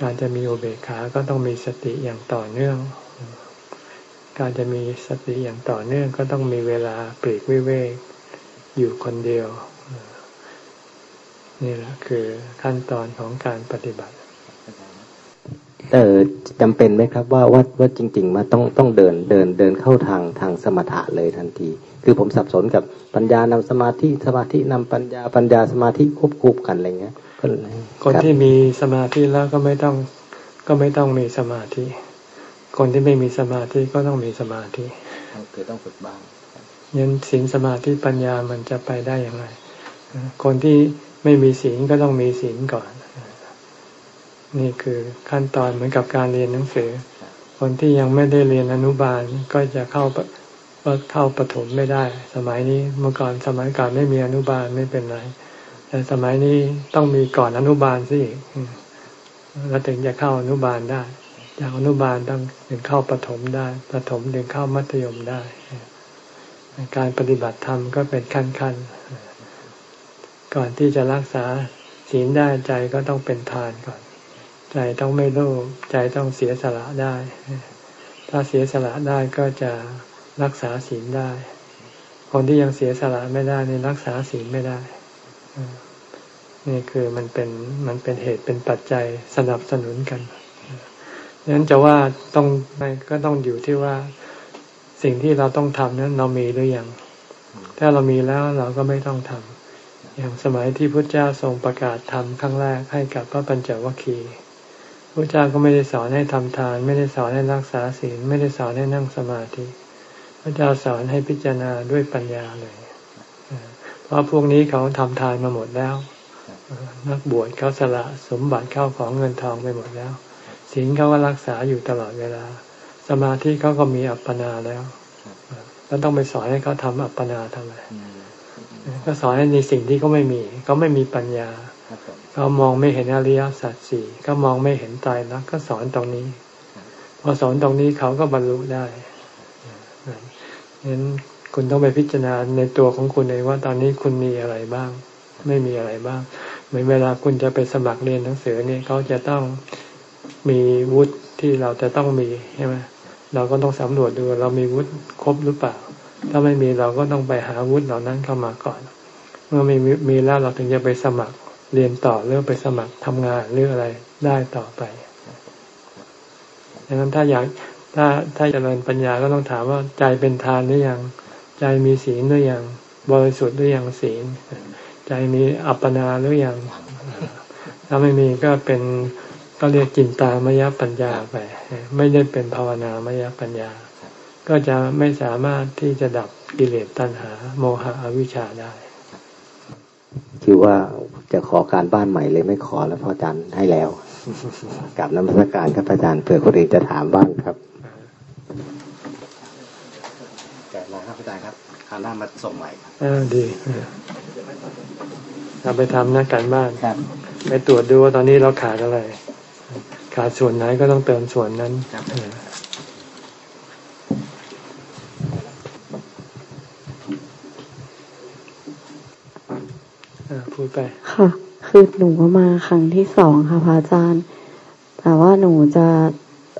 การจะมีอุเบกขาก็ต้องมีสติอย่างต่อเนื่อง การจะมีสติอย่างต่อเนื่องก็ต้องมีเวลาปลีกวิเวกอยู่คนเดียว นี่แหละคือขั้นตอนของการปฏิบัติเออจำเป็นไหมครับว่าว่าว่าจริง ๆ มาต้องต้องเดินเดินเดินเข้าทางทางสมถะเลยทันที คือผมสับสนกับปัญญานำสมาธิสมาธินำปัญญาปัญญาสมาธิควบคู่กันอะไรเงี้ยคนที่มีสมาธิแล้วก็ไม่ต้องก็ไม่ต้องมีสมาธิ คนที่ไม่มีสมาธิก็ต้องมีสมาธิคือต้องฝึกบ้างยันศีลสมาธิปัญญามันจะไปได้อย่างไร คนที่ไม่มีศีลก็ต้องมีศีลก่อน นี่คือขั้นตอนเหมือนกับการเรียนหนังสือ คนที่ยังไม่ได้เรียนอนุบาลก็จะเข้า เข้าประถมไม่ได้ สมัยนี้เมื่อก่อนสมัยก่อนไม่มีอนุบาลไม่เป็นไร แต่สมัยนี้ต้องมีก่อนอนุบาลสิแล้วถึงจะเข้าอนุบาลได้ จากอนุบาลต้องถึงเข้าปฐมได้ปฐมถึงเข้ามัธยมได้ การปฏิบัติธรรมก็เป็นขั้นขั้นก่อนที่จะรักษาศีลได้ใจก็ต้องเป็นทานก่อน ใจต้องไม่โลภใจต้องเสียสละได้ ถ้าเสียสละได้ก็จะ รักษาศีลได้ คนที่ยังเสียสละไม่ได้นี่รักษาศีลไม่ได้ นี่คือมันเป็นมันเป็นเหตุเป็นปัจจัยสนับสนุนกันดังนั้นจะว่าต้องก็ต้องอยู่ที่ว่าสิ่งที่เราต้องทำนั้นเรามีหรือยัง ถ้าเรามีแล้วเราก็ไม่ต้องทำ อย่างสมัยที่พระเจ้าทรงประกาศธรรมครั้งแรกให้กับพระปัญจวัคคีย์พระเจ้าก็ไม่ได้สอนให้ทำทาน ไม่ได้สอนให้รักษาศีล ไม่ได้สอนให้นั่งสมาธิ พระเจ้าสอนให้พิจารณาด้วยปัญญาเลย เพราะพวกนี้เขาทำทานมาหมดแล้ว นักบวชเขาสละสมบัติเข้าของเงินทองไปหมดแล้วศีลเขาก็รักษาอยู่ตลอดเวลา สมาธิเขาก็มีอัปปนาแล้วแล้วต้องไปสอนให้เขาทำอัปปนาทำไมก็สอนให้ในสิ่งที่เขาไม่มี เขาไม่มีปัญญาเขามองไม่เห็นอริยสัจสี่เขามองไม่เห็นตายรักก็สอนตรงนี้ พอสอนตรงนี้เขาก็บรรลุได้ นั้นคุณต้องไปพิจารณาในตัวของคุณเองว่าตอนนี้คุณมีอะไรบ้าง ไม่มีอะไรบ้าง เหมือนเวลาคุณจะไปสมัครเรียนหนังสือเนี่ยเขาจะต้องมีวุฒิที่เราจะต้องมีใช่ไหมเราก็ต้องสำรวจดูเรามีวุฒิครบหรือเปล่า ถ้าไม่มีเราก็ต้องไปหาวุฒิเหล่านั้นเข้ามาก่อน เมื่อมีมีแล้วเราถึงจะไปสมัครเรียนต่อหรือไปสมัครทำงานหรืออะไรได้ต่อไปดังนั้นถ้าอยาก ถ้าถ้าจเจริญปัญญาก็ต้องถามว่าใจเป็นทานหรือยัง ใจมีศีลหรือยัง บริสุทธิ์หรือยังศีล ใจมีอัปปนาหรือยัง ถ้าไม่มีก็เป็นก็เรียกจินตามยปัญญาไป ไม่ได้เป็นภาวนามยปัญญา ก็จะไม่สามารถที่จะดับกิเลสตัณหา โมหะอวิชชาได้คือว่าจะขอการบ้านใหม่เลยไม่ขอแล้วพระอาจารย์ให้แล้วกลับน้ำมัสการครับอาจารย์เผื่อคนอื่นจะถามบ้างครับแกะลาครับ อาจารย์ครับคราวหน้ามาส่งใหม่อ่าดีเราไปทำนักการบ้านครับไปตรวจดูว่าตอนนี้เราขาดอะไร ขาดส่วนไหนก็ต้องเติมส่วนนั้นเอออะพูดไปค่ะ คือหนูมาครั้งที่สองค่ะพระอาจารย์ แต่ว่าหนูจะ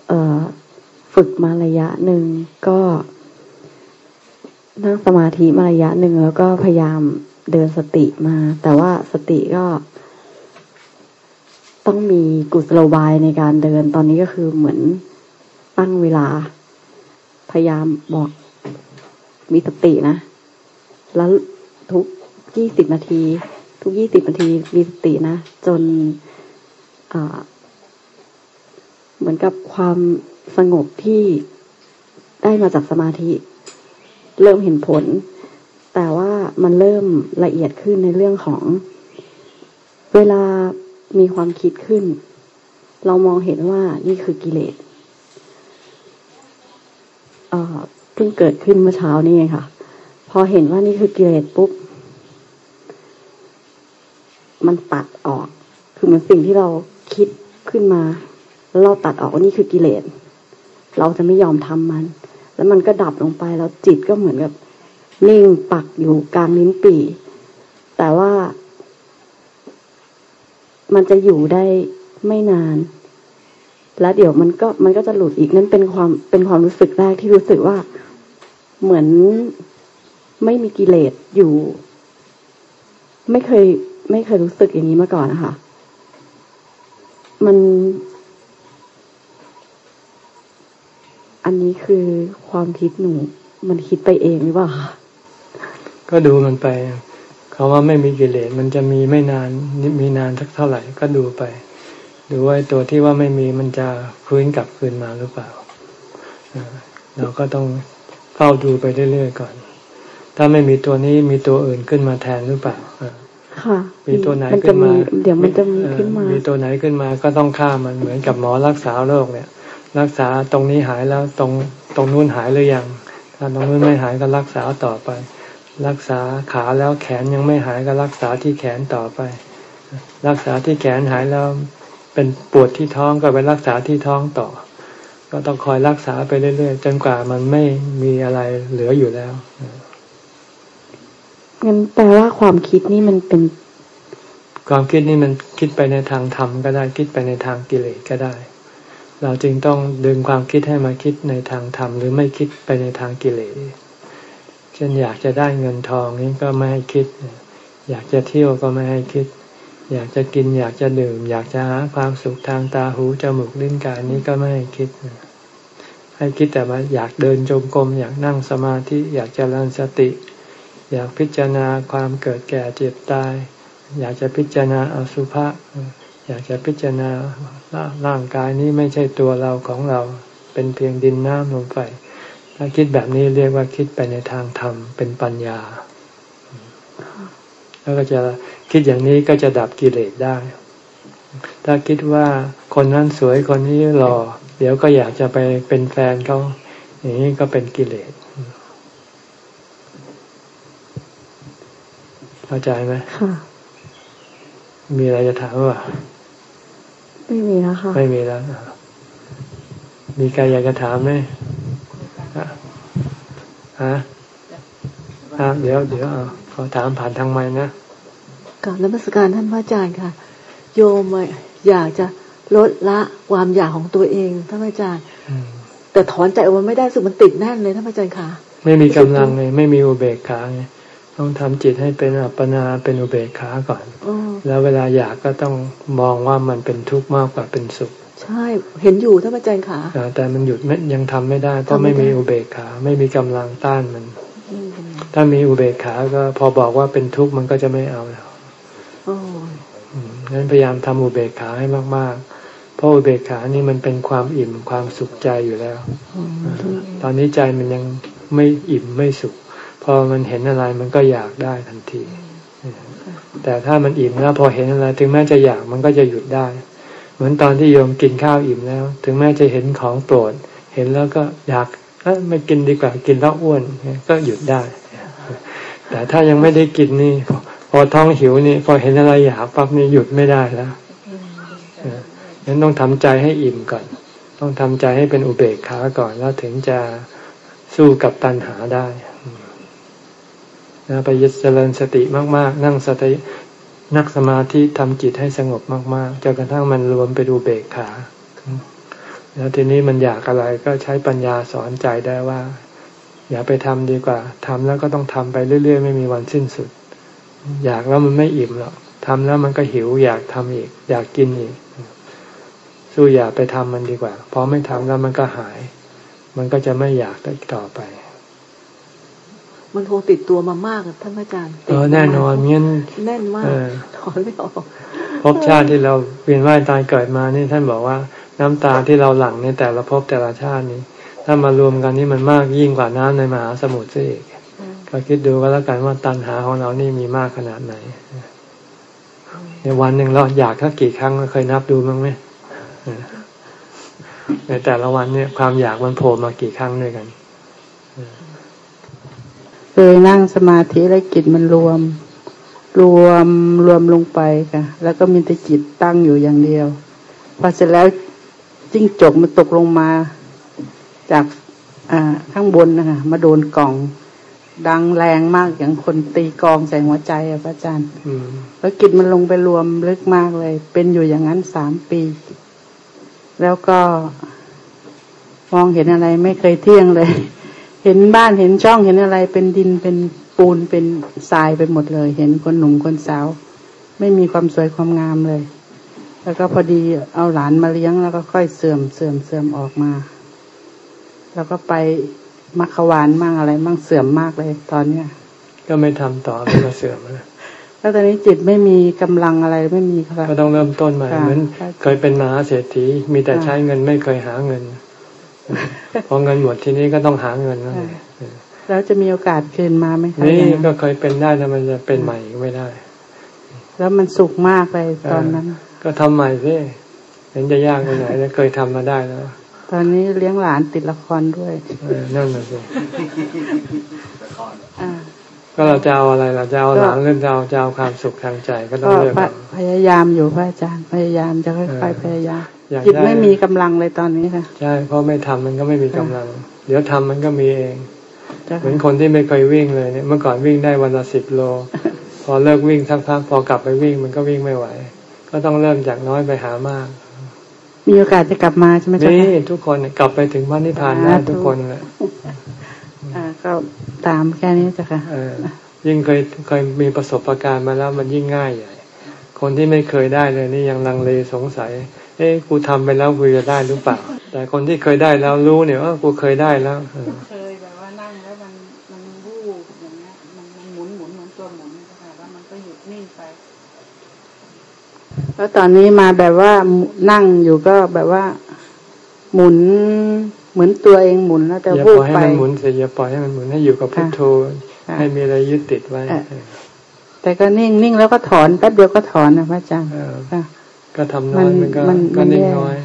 เอ่อ ฝึกมาระยะหนึ่งก็ นั่งสมาธิมาระยะหนึ่งแล้วก็พยายามเดินสติมา แต่ว่าสติก็ ต้องมีกุศโลบายในการเดินตอนนี้ก็คือเหมือนตั้งเวลา พยายามบอกมีสตินะ แล้วทุกยี่สิบนาที ทุกยี่สิบนาทีมีสตินะ จนเหมือนกับความสงบที่ได้มาจากสมาธิ เริ่มเห็นผล แต่ว่ามันเริ่มละเอียดขึ้นในเรื่องของ เวลามีความคิดขึ้น เรามองเห็นว่านี่คือกิเลสเอ่เพิ่งเกิดขึ้นเมื่อเช้านี่เองค่ะ พอเห็นว่านี่คือกิเลสปุ๊บ มันตัดออก คือเหมือนสิ่งที่เราคิดขึ้นมา แล้วเราตัดออกว่านี่คือกิเลส เราจะไม่ยอมทำมัน แล้วมันก็ดับลงไปแล้วจิตก็เหมือนกับนิ่งปักอยู่กลางลิ้นปี่ แต่ว่า มันจะอยู่ได้ไม่นาน แล้วเดี๋ยวมันก็มันก็จะหลุดอีกนั่นเป็นความเป็นความรู้สึกแรกที่รู้สึกว่า เหมือนไม่มีกิเลสอยู่ ไม่เคย ไม่เคยรู้สึกอย่างนี้มาก่อนนะคะมัน อันนี้คือความคิดหนู มันคิดไปเองหรือเปล่าคะก็ดูมันไปเขาว่าไม่มีกิเลสมันจะมีไม่นานมีนานสักเท่าไหร่ก็ดูไป ดูว่าไอ้ตัวที่ว่าไม่มีมันจะฟื้นกลับคืนมาหรือเปล่าเออเราก็ต้องเฝ้าดูไปเรื่อยๆก่อน ถ้าไม่มีตัวนี้มีตัวอื่นขึ้นมาแทนหรือเปล่าเออค่ะ มีตัวไหนมันขึ้จะนมีมา เดี๋ยวมันจะมีเออขึ้นมา มีตัวไหนขึ้นมาก็ต้องฆ่ามันเหมือนกับหมอรักษาโรคเนี่ย รักษาตรงนี้หายแล้วตรงตรงนู้นหายหรือยังถ้าตรงนู้นไม่หายก็รักษาต่อไป รักษาขาแล้วแขนยังไม่หายก็รักษาที่แขนต่อไป รักษาที่แขนหายแล้วเป็นปวดที่ท้องก็ไปรักษาที่ท้องต่อ ก็ต้องคอยรักษาไปเรื่อยๆจนกว่ามันไม่มีอะไรเหลืออยู่แล้วงั้นแปลว่าความคิดนี่มันเป็น ความคิดนี่มันคิดไปในทางธรรมก็ได้คิดไปในทางกิเลสก็ได้ เราจึงต้องดึงความคิดให้มาคิดในทางธรรม หรือไม่คิดไปในทางกิเลสเช่นอยากจะได้เงินทองนี่ก็ไม่ให้คิด อยากจะเที่ยวก็ไม่ให้คิด อยากจะกินอยากจะดื่ม อยากจะหาความสุขทางตาหูจมูกลิ้นกายนี้ก็ไม่ให้คิด ให้คิดแต่ว่าอยากเดินจงกรมอยากนั่งสมาธิอยากเจริญสติ อยากพิจารณาความเกิดแก่เจ็บตาย อยากจะพิจารณาอสุภะ อยากจะพิจารณาร่างกายนี้ไม่ใช่ตัวเราของเรา เป็นเพียงดินน้ำลมไฟถ้าคิดแบบนี้เรียกว่าคิดไปในทางธรรมเป็นปัญญา แล้วก็จะคิดอย่างนี้ก็จะดับกิเลสได้ ถ้าคิดว่าคนนั้นสวยคนนี้หล่อเดี๋ยวก็อยากจะไปเป็นแฟนเขาอย่างนี้ก็เป็นกิเลสเข้าใจไหมค่ะมีอะไรจะถามว่า ไม่มีแล้วค่ะไม่มีแล้วอะมีใครอยากจะถามไหมอะฮะอะเดี๋ยวเดี๋ยวอะขอถามผ่านทางไม้นะกับนมัสการท่านพระอาจารย์ค่ะ โยมอะอยากจะลดละความอยากของตัวเองท่านพระอาจารย์อืมแต่ถอนใจออกมาไม่ได้รู้สึกมันติดแน่นเลยท่านพระอาจารย์ค่ะ ไม่มีกำลังเลย ไม่มีอุเบกขาไง ต้องทำจิตให้เป็นอัปปนาเป็นอุเบกขาก่อนอ๋อแล้วเวลาอยากก็ต้องมองว่ามันเป็นทุกข์มากกว่าเป็นสุข ใช่เห็นอยู่ท่านพระอาจารย์ค่ะอ่าแต่มันหยุดไม่ยังทำไม่ได้เพราะทำไม่ไม่ได้มีอุเบกขาไม่มีกำลังต้านมันอืมถ้ามีอุเบกขาก็พอบอกว่าเป็นทุกข์มันก็จะไม่เอาแล้วอ๋ออืมงั้นพยายามทำอุเบกขาให้มาก ๆ เพราะอุเบกขานี่มันเป็นความอิ่มความสุขใจอยู่แล้วอืมตอนนี้ใจมันยังไม่อิ่มไม่สุข พอมันเห็นอะไรมันก็อยากได้ทันที แต่ถ้ามันอิ่มแล้ว พอเห็นอะไร ถึงแม้จะอยากมันก็จะหยุดได้ เหมือนตอนที่โยมกินข้าวอิ่มแล้ว ถึงแม้จะเห็นของโปรด เห็นแล้วก็อยากไม่กินดีกว่ากินแล้วอ้วนก็หยุดได้ แต่ถ้ายังไม่ได้กินนี่ พอท้องหิวนี่ พอเห็นอะไรอยากปั๊บนี่หยุดไม่ได้แล้วนั้นต้องทำใจให้อิ่มก่อน ต้องทำใจให้เป็นอุเบกขาก่อนแล้วถึงจะสู้กับตัณหาได้ ไปยึดเจริญสติมากๆ นั่งสตินักสมาธิทำจิตให้สงบมากๆจนกระทั่งมันรวมไปดูเบกขา แล้วทีนี้มันอยากอะไรก็ใช้ปัญญาสอนใจได้ว่า อย่าไปทำดีกว่าทำแล้วก็ต้องทำไปเรื่อย ๆ ไม่มีวันสิ้นสุด อยากแล้วมันไม่อิ่มหรอกทำแล้วมันก็หิวอยากทำอีก อยากกินอีก สู้อย่าไปทำมันดีกว่าพอไม่ทำแล้วมันก็หาย มันก็จะไม่อยากต่อไป มันคงติดตัวมามากท่านอาจารย์เออแน่นอนงั้นแน่นมากถอนไม่ออกภพชาติที่เราเวียนว่ายตายเกิดมานี่ท่านบอกว่าน้ำตาที่เราหลั่งในแต่ละภพแต่ละชาตินี้ ถ้ามารวมกันนี่มันมากยิ่งกว่าน้ำในมหาสมุทรซะอีกก็คิดดูก็แล้วกันว่าตันหาของเรานี่มีมากขนาดไหนในวันหนึ่งเราอยากสักกี่ครั้งเคยนับดูมั้งไหมในแต่ละวันเนี่ยความอยากมันโผล่มากี่ครั้งด้วยกัน เคยนั่งสมาธิแล้วจิตมันรวม รวมรวมลงไปค่ะ แล้วก็มีแต่จิตตั้งอยู่อย่างเดียว พอเสร็จแล้วจิ้งจกมันตกลงมา จากอ่าข้างบนนะคะมาโดนกล่อง ดังแรงมากอย่างคนตีกองใส่หัวใจอะพระอาจารย์แล้วจิตมันลงไปรวมลึกมากเลย เป็นอยู่อย่างนั้นสามปี แล้วก็มองเห็นอะไรไม่เคยเที่ยงเลย เห็นบ้านเห็นช่องเห็นอะไร เป็นดินเป็นปูนเป็นทรายไปหมดเลย เห็นคนหนุ่มคนสาว ไม่มีความสวยความงามเลย แล้วก็พอดีเอาหลานมาเลี้ยงแล้วก็ค่อยเสื่อมเสื่อมเสื่อมออกมา แล้วก็ไปมักขวานมั่งอะไรมั่งเสื่อมมากเลย ตอนเนี้ย ก็ไม่ทำต่อไม่มาเสื่อมเลยแล้วตอนนี้จิตไม่มีกำลังอะไรไม่มีครับก็ต้องเริ่มต้นใหม่เหมือนเคยเป็นมหาเศรษฐีมีแต่ใช้เงินไม่เคยหาเงิน พอเงินหมดทีนี้ก็ต้องหาเงินแล้วแล้วจะมีโอกาสคืนมาไหมคะนี่ก็เคยเป็นได้แต่มันจะเป็นใหม่ไม่ได้ แล้วมันสุขมากเลยตอนนั้น ก็ทำใหม่สิเห็นจะยากไปไหนแล้วเคยทำมาได้แล้ว ตอนนี้เลี้ยงหลานติดละครด้วยนั่นแหละสิก็เราจะเอาอะไรเราจะเอาหลานเรื่องเราจะเอาความสุขทางใจก็ต้องเลือกพยายามอยู่พระอาจารย์พยายามจะค่อยๆพยายาม จิตไม่มีกำลังเลยตอนนี้ค่ะ ใช่เพราะไม่ทำมันก็ไม่มีกำลัง เดี๋ยวทำมันก็มีเองเหมือนคนที่ไม่เคยวิ่งเลยเนี่ยเมื่อก่อนวิ่งได้วันละสิบโล พอเลิกวิ่งสักพักพอกลับไปวิ่งมันก็วิ่งไม่ไหว ก็ต้องเริ่มจากน้อยไปหามาก มีโอกาสจะกลับมาใช่ไหมจ๊ะนี่ทุกคนกลับไปถึงวันนิพพานได้ทุกคนแหละอ่าก็ตามแค่นี้จ้ะค่ะยิ่งเคยเคยมีประสบการณ์มาแล้วมันยิ่งง่ายใหญ่คนที่ไม่เคยได้เลยนี่ยังลังเลสงสัย เอ้กูทำไปแล้วกูจะได้หรือเปล่า แต่คนที่เคยได้แล้วรู้เนี่ยว่ากูเคยได้แล้วเคยแบบว่านั่งแล้วมันมันวูบอย่างเงี้ยมันมันหมุนหมุนเหมือนตัวหมุนนะคะแล้วมันก็หยุดนิ่งไป แล้วตอนนี้มาแบบว่านั่งอยู่ก็แบบว่า หมุนเหมือนตัวเองหมุนแล้วแต่วูบไปอย่าปล่อยให้มันหมุนเสียอย่าปล่อยให้มันหมุนให้อยู่กับพุทโธให้มีอะไรยึดติดไว้แต่ก็นิ่งนิ่งแล้วก็ถอนแป๊บเดียวก็ถอนนะพระอาจารย์ ก็ทำน้อยมันก็ก็นิ่งน้อย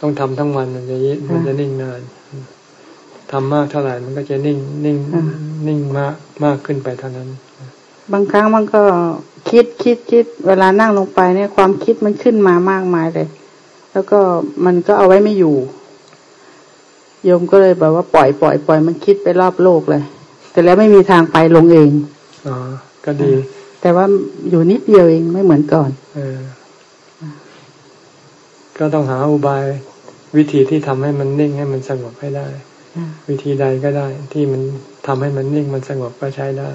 ต้องทำทั้งวันมันจะยิ่มันจะนิ่งนานทำมากเท่าไหร่มันก็จะนิ่งนิ่งนิ่งมากมากขึ้นไปเท่านั้น บางครั้งมันก็คิดคิดคิดเวลานั่งลงไปเนี่ยความคิดมันขึ้นมามากมายเลย แล้วก็มันก็เอาไว้ไม่อยู่โยมก็เลยแบบว่าปล่อยปล่อยปล่อยมันคิดไปรอบโลกเลย แต่แล้วไม่มีทางไปลงเองอ๋อก็ดี แต่ว่าอยู่นิดเดียวเองไม่เหมือนก่อน เออ ก็ต้องหาอุบายวิธีที่ทำให้มันนิ่งให้มันสงบให้ได้ วิธีใดก็ได้ ที่มันทำให้มันนิ่งมันสงบก็ใช้ได้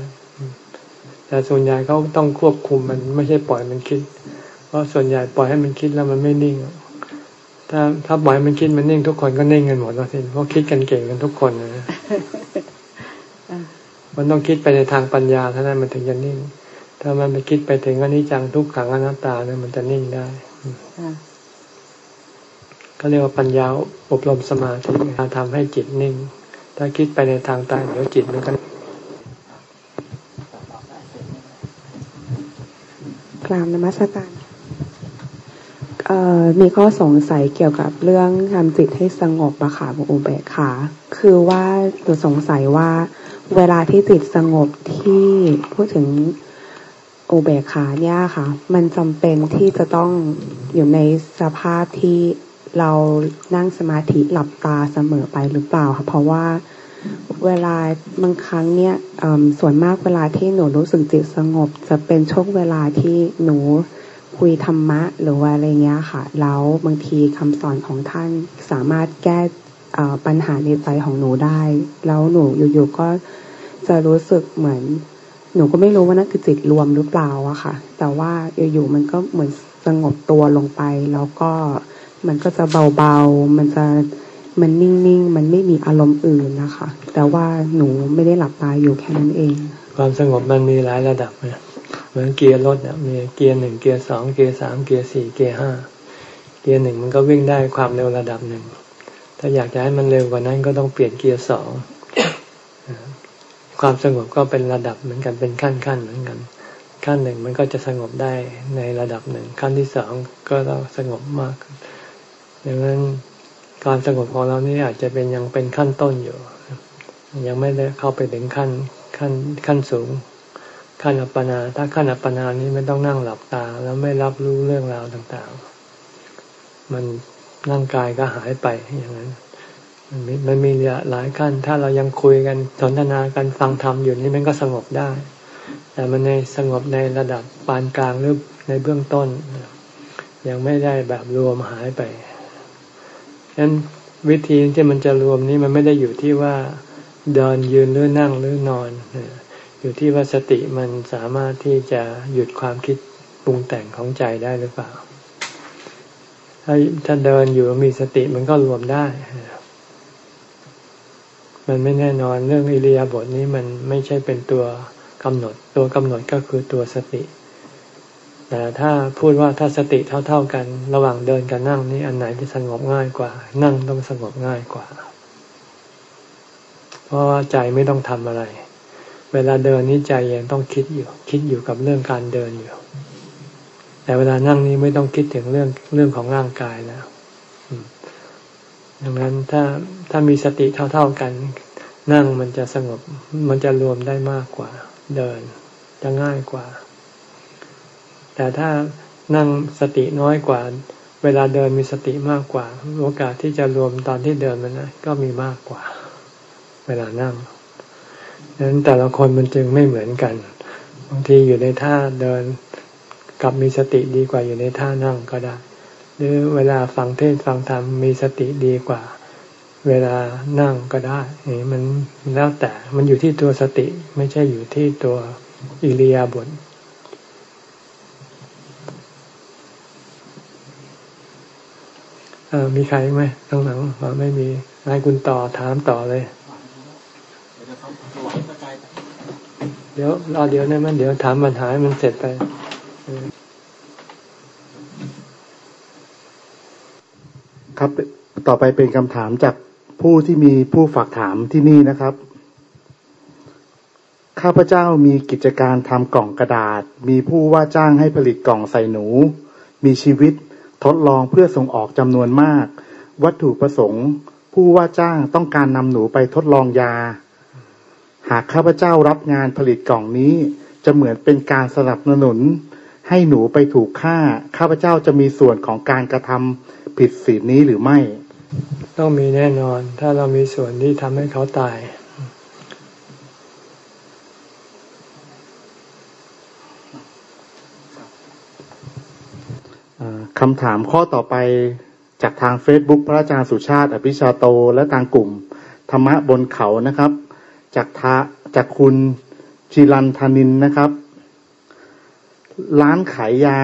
แต่ส่วนใหญ่เขาต้องควบคุมมันไม่ใช่ปล่อยมันคิด เพราะส่วนใหญ่ปล่อยให้มันคิดแล้วมันไม่นิ่ง ถ้าถ้าปล่อยมันคิดมันนิ่ง ทุกคนก็นิ่งกันหมดแล้วสิเพราะคิดกันเก่งกันทุกคนนะมันต้องคิดไปในทางปัญญาเท่านั้นมันถึงจะนิ่ง ถ้ามันไปคิดไปถึงอนิจจังทุกขังอนัตตาเนี่ยมันจะนิ่งได้ ก็เรียกว่าปัญญาอบรมสมาธิการทำให้จิตนิ่ง ถ้าคิดไปในทางตายเดี๋ยวจิตมันก็กรามนมัสการมีข้อสงสัยเกี่ยวกับเรื่องทำจิตให้สงบอะค่ะอุเบกขาคือว่าหนูสงสัยว่า เวลาที่จิตสงบที่พูดถึงอุเบกขาเนี่ยค่ะ มันจำเป็นที่จะต้องอยู่ในสภาพที่ เรานั่งสมาธิหลับตาเสมอไปหรือเปล่าคะเพราะว่าเวลาบางครั้งเนี่ยส่วนมากเวลาที่หนูรู้สึกจิตสงบ จะเป็นช่วงเวลาที่หนูคุยธรรมะ หรือว่าอะไรเงี้ยค่ะ แล้วบางทีคำสอนของท่านสามารถแก้ปัญหาในใจของหนูได้ แล้วหนูอยู่ๆก็จะรู้สึกเหมือน หนูก็ไม่รู้ว่านั่นคือจิตรวมหรือเปล่าอะค่ะ แต่ว่าอยู่ๆมันก็เหมือนสงบตัวลงไป แล้วก็ มันก็จะเบาๆ มันจะมันนิ่งๆ มันไม่มีอารมณ์อื่นนะคะ แต่ว่าหนูไม่ได้หลับตาอยู่แค่นั้นเอง ความสงบมันมีหลายระดับเนี่ยเหมือนเกียร์รถเนี่ยมีเกียร์หนึ่งเกียร์สองเกียร์สามเกียร์สี่เกียร์ห้าเกียร์หนึ่งมันก็วิ่งได้ความเร็วระดับหนึ่ง ถ้าอยากจะให้มันเร็วกว่านั้นก็ต้องเปลี่ยนเกียร์สองความสงบก็เป็นระดับเหมือนกันเป็นขั้นขั้นเหมือนกัน ขั้นหนึ่งมันก็จะสงบได้ในระดับหนึ่ง ขั้นที่สองก็ต้องสงบมาก ดังนั้นการสงบของเรานี่อาจจะเป็นยังเป็นขั้นต้นอยู่ ยังไม่ได้เข้าไปถึงขั้นขั้นขั้นสูง ขั้นอัปปนา ถ้าขั้นอัปปนานี้ไม่ต้องนั่งหลับตา แล้วไม่รับรู้เรื่องราวต่างๆ มันร่างกายก็หายไปอย่างนั้นมันมีมันมีหลายขั้น ถ้าเรายังคุยกันสนทนากันฟังธรรมอยู่นี่มันก็สงบได้ แต่มันในสงบในระดับปานกลางหรือในเบื้องต้น ยังไม่ได้แบบรวมหายไป ฉะนั้นวิธีที่มันจะรวมนี้มันไม่ได้อยู่ที่ว่าเดินยืนหรือนั่งหรือนอน อยู่ที่ว่าสติมันสามารถที่จะหยุดความคิดปรุงแต่งของใจได้หรือเปล่า ถ้าถ้าเดินอยู่มีสติมันก็รวมได้ มันไม่แน่นอนเรื่องอิริยาบถนี้มันไม่ใช่เป็นตัวกำหนด ตัวกำหนดก็คือตัวสติ แต่ถ้าพูดว่าถ้าสติเท่าๆกัน ระหว่างเดินกับนั่งนี่อันไหนที่สงบง่ายกว่า นั่งต้องสงบง่ายกว่า เพราะว่าใจไม่ต้องทำอะไร เวลาเดินนี้ใจยังต้องคิดอยู่ คิดอยู่กับเรื่องการเดินอยู่ แต่เวลานั่งนี้ไม่ต้องคิดถึงเรื่องเรื่องของร่างกายแล้วดังนั้นถ้าถ้ามีสติเท่าๆกัน นั่งมันจะสงบมันจะรวมได้มากกว่า เดินจะง่ายกว่า แต่ถ้านั่งสติน้อยกว่า เวลาเดินมีสติมากกว่า โอกาสที่จะรวมตอนที่เดินมันนะก็มีมากกว่า เวลานั่งดังนั้นแต่ละคนมันจึงไม่เหมือนกัน บางทีอยู่ในท่าเดินกับมีสติดีกว่าอยู่ในท่านั่งก็ได้ หรือเวลาฟังเทศฟังธรรมมีสติดีกว่า เวลานั่งก็ได้นี่มันแล้วแต่มันอยู่ที่ตัวสติไม่ใช่อยู่ที่ตัวอิริยาบถ มีใครไหมข้างหลังไม่มีนายคุณต่อถามต่อเลย เดี๋ยวรอเดี๋ยวนะมันเดี๋ยวถามปัญหาให้มันเสร็จไปครับต่อไปเป็นคำถามจากผู้ที่มีผู้ฝากถามที่นี่นะครับ ข้าพเจ้ามีกิจการทำกล่องกระดาษ มีผู้ว่าจ้างให้ผลิตกล่องใส่หนู มีชีวิต ทดลองเพื่อส่งออกจำนวนมาก วัตถุประสงค์ ผู้ว่าจ้างต้องการนำหนูไปทดลองยา หากข้าพเจ้ารับงานผลิตกล่องนี้ จะเหมือนเป็นการสนับสนุน ให้หนูไปถูกฆ่า ข้าพเจ้าจะมีส่วนของการกระทำผิดศีลนี้หรือไม่ ต้องมีแน่นอน ถ้าเรามีส่วนที่ทำให้เขาตาย คำถามข้อต่อไปจากทาง Facebook พระอาจารย์สุชาติ อภิชาโต และทางกลุ่ม ธรรมะบนเขานะครับ จากทาจากคุณจิรันธนินนะครับ ร้านขายยา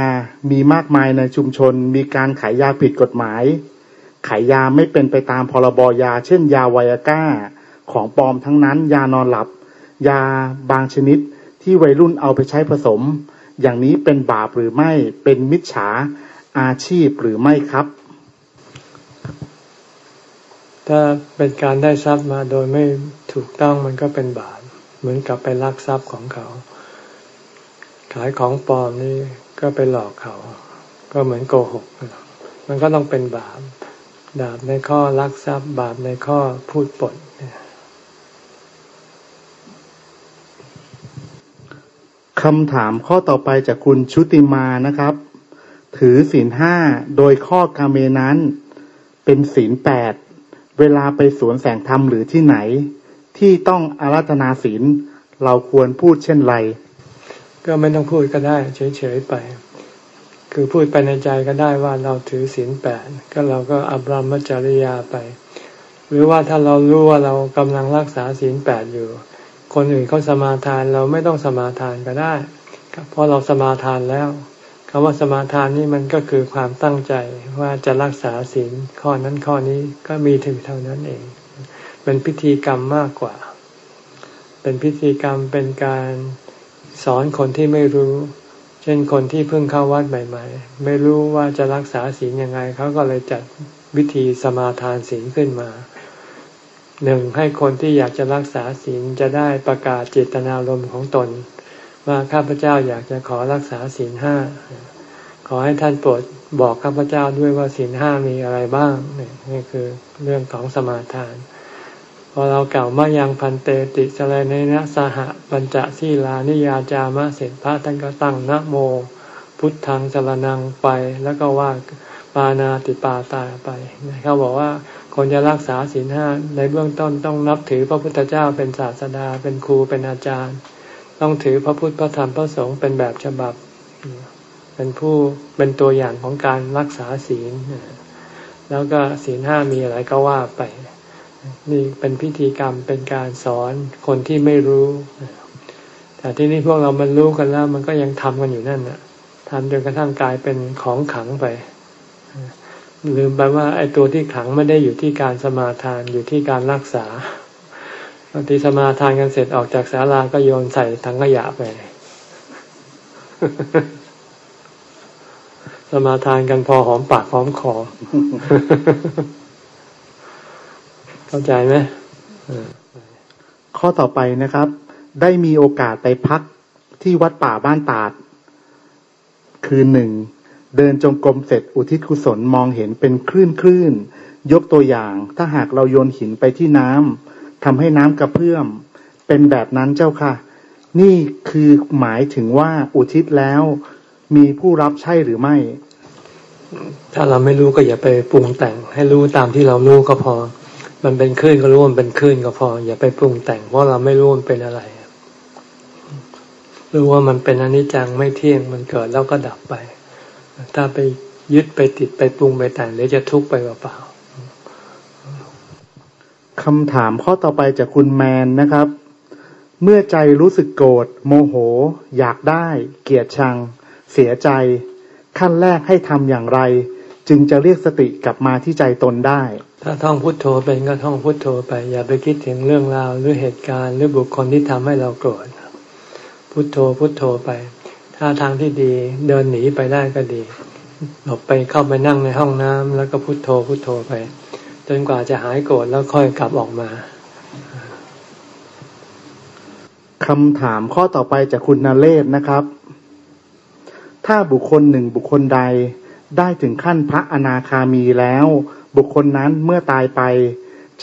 มีมากมายในชุมชน มีการขายยาผิดกฎหมาย ขายยาไม่เป็นไปตามพรบยา เช่น ยาไวอาก้า ของปลอมทั้งนั้น ยานอนหลับ ยาบางชนิดที่วัยรุ่นเอาไปใช้ผสม อย่างนี้เป็นบาปหรือไม่เป็นมิจฉา อาชีพหรือไม่ครับ ถ้าเป็นการได้ทรัพย์มาโดยไม่ถูกต้องมันก็เป็นบาปเหมือนกับไปลักทรัพย์ของเขา ขายของปลอมนี่ก็ไปหลอกเขา ก็เหมือนโกหก มันก็ต้องเป็นบาปดาบในข้อลักทรัพย์บาปในข้อพูดปดคำถามข้อต่อไปจากคุณชุติมานะครับ ถือศีลห้าโดยข้อกาเมนั้น เป็นศีลแปดเวลาไปสวนแสงธรรมหรือที่ไหน ที่ต้องอารัธนาศีลเราควรพูดเช่นไร ก็ไม่ต้องพูดก็ได้ เฉยๆไป คือพูดไปในใจก็ได้ว่าเราถือศีลแปดก็เราก็อับรมจริยาไป หรือว่าถ้าเรารู้ว่าเรากำลังรักษาศีลแปดอยู่ คนอื่นเขาสมาทานเราไม่ต้องสมาทานก็ได้เพราะเราสมาทานแล้ว คำว่าสมาทานนี่มันก็คือความตั้งใจว่าจะรักษาศีลข้อนั้นข้อนี้ก็มีถึงเท่านั้นเอง เป็นพิธีกรรมมากกว่า เป็นพิธีกรรมเป็นการสอนคนที่ไม่รู้ เช่นคนที่เพิ่งเข้าวัดใหม่ ๆ ไม่รู้ว่าจะรักษาศีลยังไงเขาก็เลยจัดวิธีสมาทานศีลขึ้นมาหนึ่งให้คนที่อยากจะรักษาศีลจะได้ประกาศเจตนารมณ์ของตน ว่าข้าพเจ้าอยากจะขอรักษาศีลห้าขอให้ท่านโปรดบอกข้าพเจ้าด้วยว่าศีลห้ามีอะไรบ้างนี่คือเรื่องของสมาทาน พอเราเก่าวมายังพันเตติสลายในนะสหปัญจศีลานิยาจามะเสร็จพระท่านก็ตั้งนะโม พุทธังสรนังไปแล้วก็ว่าปานาติปาตาไปเขาบอกว่าคนจะรักษาศีลห้าในเบื้องต้นต้องนับถือพระพุทธเจ้าเป็นศาสดาเป็นครูเป็นอาจารย์ ต้องถือพระพุทธพระธรรมพระสงฆ์เป็นแบบฉบับ เป็นผู้เป็นตัวอย่างของการรักษาศีล แล้วก็ศีลห้ามีอะไรก็ว่าไป นี่เป็นพิธีกรรมเป็นการสอนคนที่ไม่รู้ แต่ที่นี่พวกเรามันรู้กันแล้ว มันก็ยังทำกันอยู่นั่นน่ะทำจนกระทั่งกลายเป็นของขังไปลืมไปว่าไอ้ตัวที่ขังไม่ได้อยู่ที่การสมาทานอยู่ที่การรักษา บางทีสมาทานกันเสร็จออกจากศาลาก็โยนใส่ถังขยะไป สมาทานกันพอหอมปากหอมคอ เข้าใจไหมข้อต่อไปนะครับ ได้มีโอกาสไปพักที่วัดป่าบ้านตาด คืนหนึ่ง เดินจงกรมเสร็จอุทิศกุศลมองเห็นเป็นคลื่นคลื่นยกตัวอย่าง ถ้าหากเราโยนหินไปที่น้ำ ทำให้น้ำกระเพื่อมเป็นแบบนั้นเจ้าค่ะ นี่คือหมายถึงว่าอุทิศแล้ว มีผู้รับใช่หรือไม่ ถ้าเราไม่รู้ก็อย่าไปปรุงแต่ง ให้รู้ตามที่เรารู้ก็พอ มันเป็นคลื่นก็รู้มันเป็นคลื่นก็พอ อย่าไปปรุงแต่งเพราะเราไม่รู้มันเป็นอะไรรู้ว่ามันเป็นอนิจจังไม่เที่ยงมันเกิดแล้วก็ดับไป ถ้าไปยึดไปติดไปปรุงไปแต่งเดี๋ยวจะทุกข์ไปเปล่า คำถามข้อต่อไปจากคุณแมนนะครับ เมื่อใจรู้สึกโกรธโมโห อยากได้ เกลียดชัง เสียใจ ขั้นแรกให้ทำอย่างไร จึงจะเรียกสติกลับมาที่ใจตนได้ ถ้าท่องพุทโธเป็นก็ท่องพุทโธไป อย่าไปคิดถึงเรื่องราวหรือเหตุการณ์หรือบุคคลที่ทำให้เราโกรธพุทโธพุทโธไป ถ้าทางที่ดีเดินหนีไปได้ก็ดีหลบไปเข้าไปนั่งในห้องน้ำแล้วก็พุทโธพุทโธไป จนกว่าจะหายโกรธแล้วค่อยกลับออกมาคำถามข้อต่อไปจากคุณนาเลศนะครับ ถ้าบุคคลหนึ่งบุคคลใดได้ถึงขั้นพระอนาคามีแล้ว บุคคลนั้นเมื่อตายไป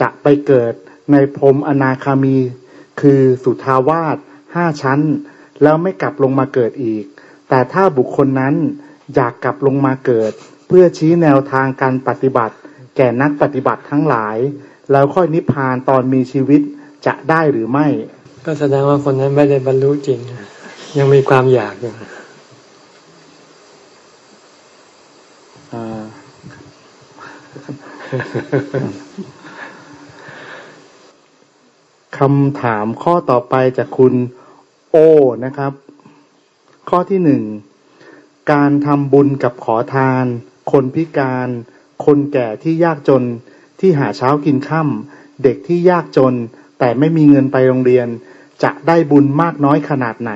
จะไปเกิดในพรมอนาคามี คือสุทาวาสห้าชั้น แล้วไม่กลับลงมาเกิดอีก แต่ถ้าบุคคลนั้นอยากกลับลงมาเกิด เพื่อชี้แนวทางการปฏิบัติ แก่นักปฏิบัติทั้งหลาย แล้วค่อยนิพพานตอนมีชีวิตจะได้หรือไม่ ก็แสดงว่าคนนั้นไม่ได้บรรลุจริง ยังมีความอยากอยู่อ่าคำถามข้อต่อไปจากคุณโอนะครับ ข้อที่หนึ่ง การทำบุญกับขอทาน คนพิการ คนแก่ที่ยากจนที่หาเช้ากินค่ำเด็กที่ยากจน แต่ไม่มีเงินไปโรงเรียน จะได้บุญมากน้อยขนาดไหน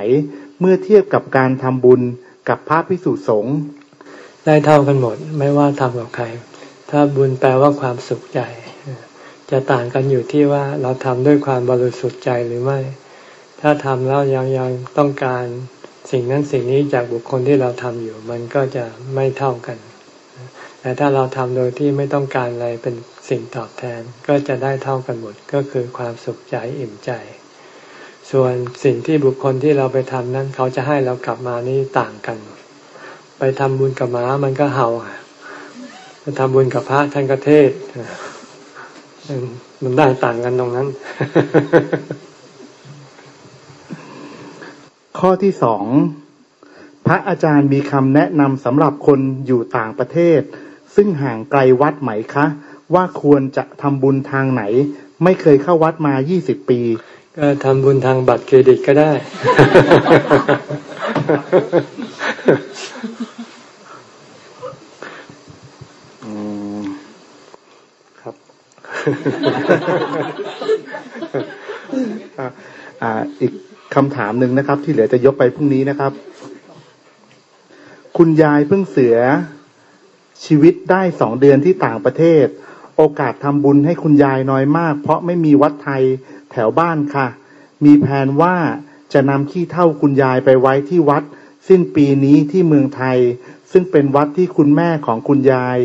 เมื่อเทียบกับการทำบุญกับพระพิสุสงฆ์ได้เท่ากันหมดไม่ว่าทำกับใคร ถ้าบุญแปลว่าความสุขใจ จะต่างกันอยู่ที่ว่าเราทำด้วยความบริสุทธิ์ใจหรือไม่ ถ้าทำแล้วยังยังต้องการสิ่งนั้นสิ่งนี้จากบุคคลที่เราทำอยู่ มันก็จะไม่เท่ากัน แต่ถ้าเราทำโดยที่ไม่ต้องการอะไรเป็นสิ่งตอบแทนก็จะได้เท่ากันหมดก็คือความสุขใจอิ่มใจ ส่วนสิ่งที่บุคคลที่เราไปทำนั้น เขาจะให้เรากลับมานี่ต่างกัน ไปทำบุญกับหมามันก็เห่าไปทำบุญกับพระท่านก็เทศมันได้ต่างกันตรงนั้น ข้อที่สองพระอาจารย์มีคำแนะนำสำหรับคนอยู่ต่างประเทศ ซึ่งห่างไกลวัดไหมคะ ว่าควรจะทำบุญทางไหน ไม่เคยเข้าวัดมายี่สิบปี ก็ทำบุญทางบัตรเครดิตก็ได้อืมครับอ่าอ่าอีกคำถามหนึ่งนะครับ ที่เหลือจะยกไปพรุ่งนี้นะครับ คุณยายเพิ่งเสีย ชีวิตได้สองเดือนที่ต่างประเทศ โอกาสทำบุญให้คุณยายน้อยมาก เพราะไม่มีวัดไทยแถวบ้านค่ะ มีแผนว่าจะนำขี้เท่าคุณยายไปไว้ที่วัด สิ้นปีนี้ที่เมืองไทย ซึ่งเป็นวัดที่คุณแม่ของคุณยาย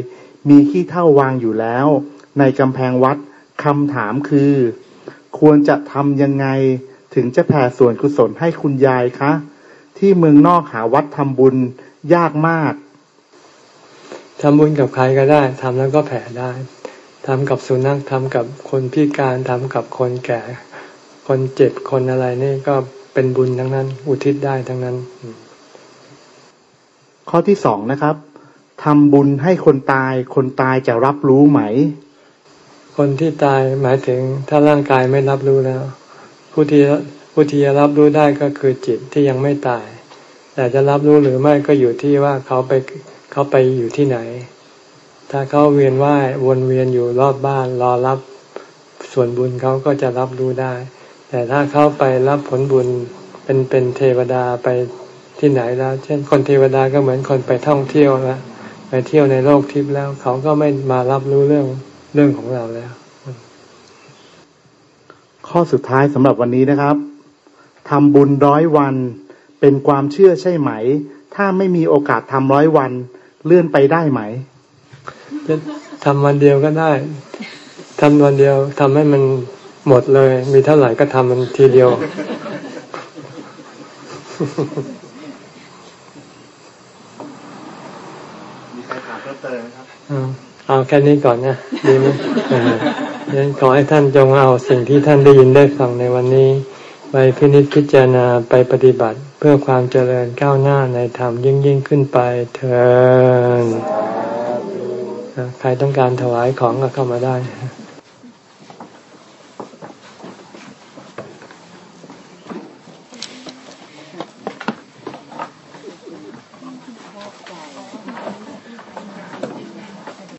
มีขี้เท่าวางอยู่แล้ว ในกำแพงวัดคำถามคือ ควรจะทำยังไง ถึงจะแผ่ส่วนกุศลให้คุณยายคะ ที่เมืองนอกหาวัดทำบุญยากมาก ทำบุญกับใครก็ได้ทำแล้วก็แผ่ได้ทำกับสุนัขทำกับคนพิการทำกับคนแก่ คนเจ็บคนอะไรนี่ก็เป็นบุญทั้งนั้น อุทิศได้ทั้งนั้น ข้อที่สองนะครับทำบุญให้คนตาย คนตายจะรับรู้ไหม คนที่ตายหมายถึงถ้าร่างกายไม่รับรู้แล้ว ผู้ที่ผู้ที่จะรับรู้ได้ก็คือจิตที่ยังไม่ตาย แต่จะรับรู้หรือไม่ก็อยู่ที่ว่าเขาไป เขาไปอยู่ที่ไหน ถ้าเขาเวียนว่ายวนเวียนอยู่รอบบ้านรอรับส่วนบุญเขาก็จะรับรู้ได้ แต่ถ้าเขาไปรับผลบุญเป็นเป็นเทวดาไปที่ไหนแล้ว เช่นคนเทวดาก็เหมือนคนไปท่องเที่ยวแล้วไปเที่ยวในโลกทิพย์แล้ว เขาก็ไม่มารับรู้เรื่องเรื่องของเราแล้ว ข้อสุดท้ายสำหรับวันนี้นะครับทำบุญร้อยวันเป็นความเชื่อใช่ไหม ถ้าไม่มีโอกาสทำร้อยวัน เลื่อนไปได้ไหมจะทำวันเดียวก็ได้ทำวันเดียวทำให้มันหมดเลย มีเท่าไหร่ก็ทำมันทีเดียว มีใครถามเพิ่มเติมไหมครับเอาเอาแค่นี้ก่อนนะดีไหมเอองั้นขอให้ท่านจงเอาสิ่งที่ท่านได้ยินได้ฟังในวันนี้ ไปพินิจพิจารณาไปปฏิบัติ เพื่อความเจริญก้าวหน้าในธรรมยิ่งยิ่งขึ้นไปเถิดใครต้องการถวายของก็เข้ามาได้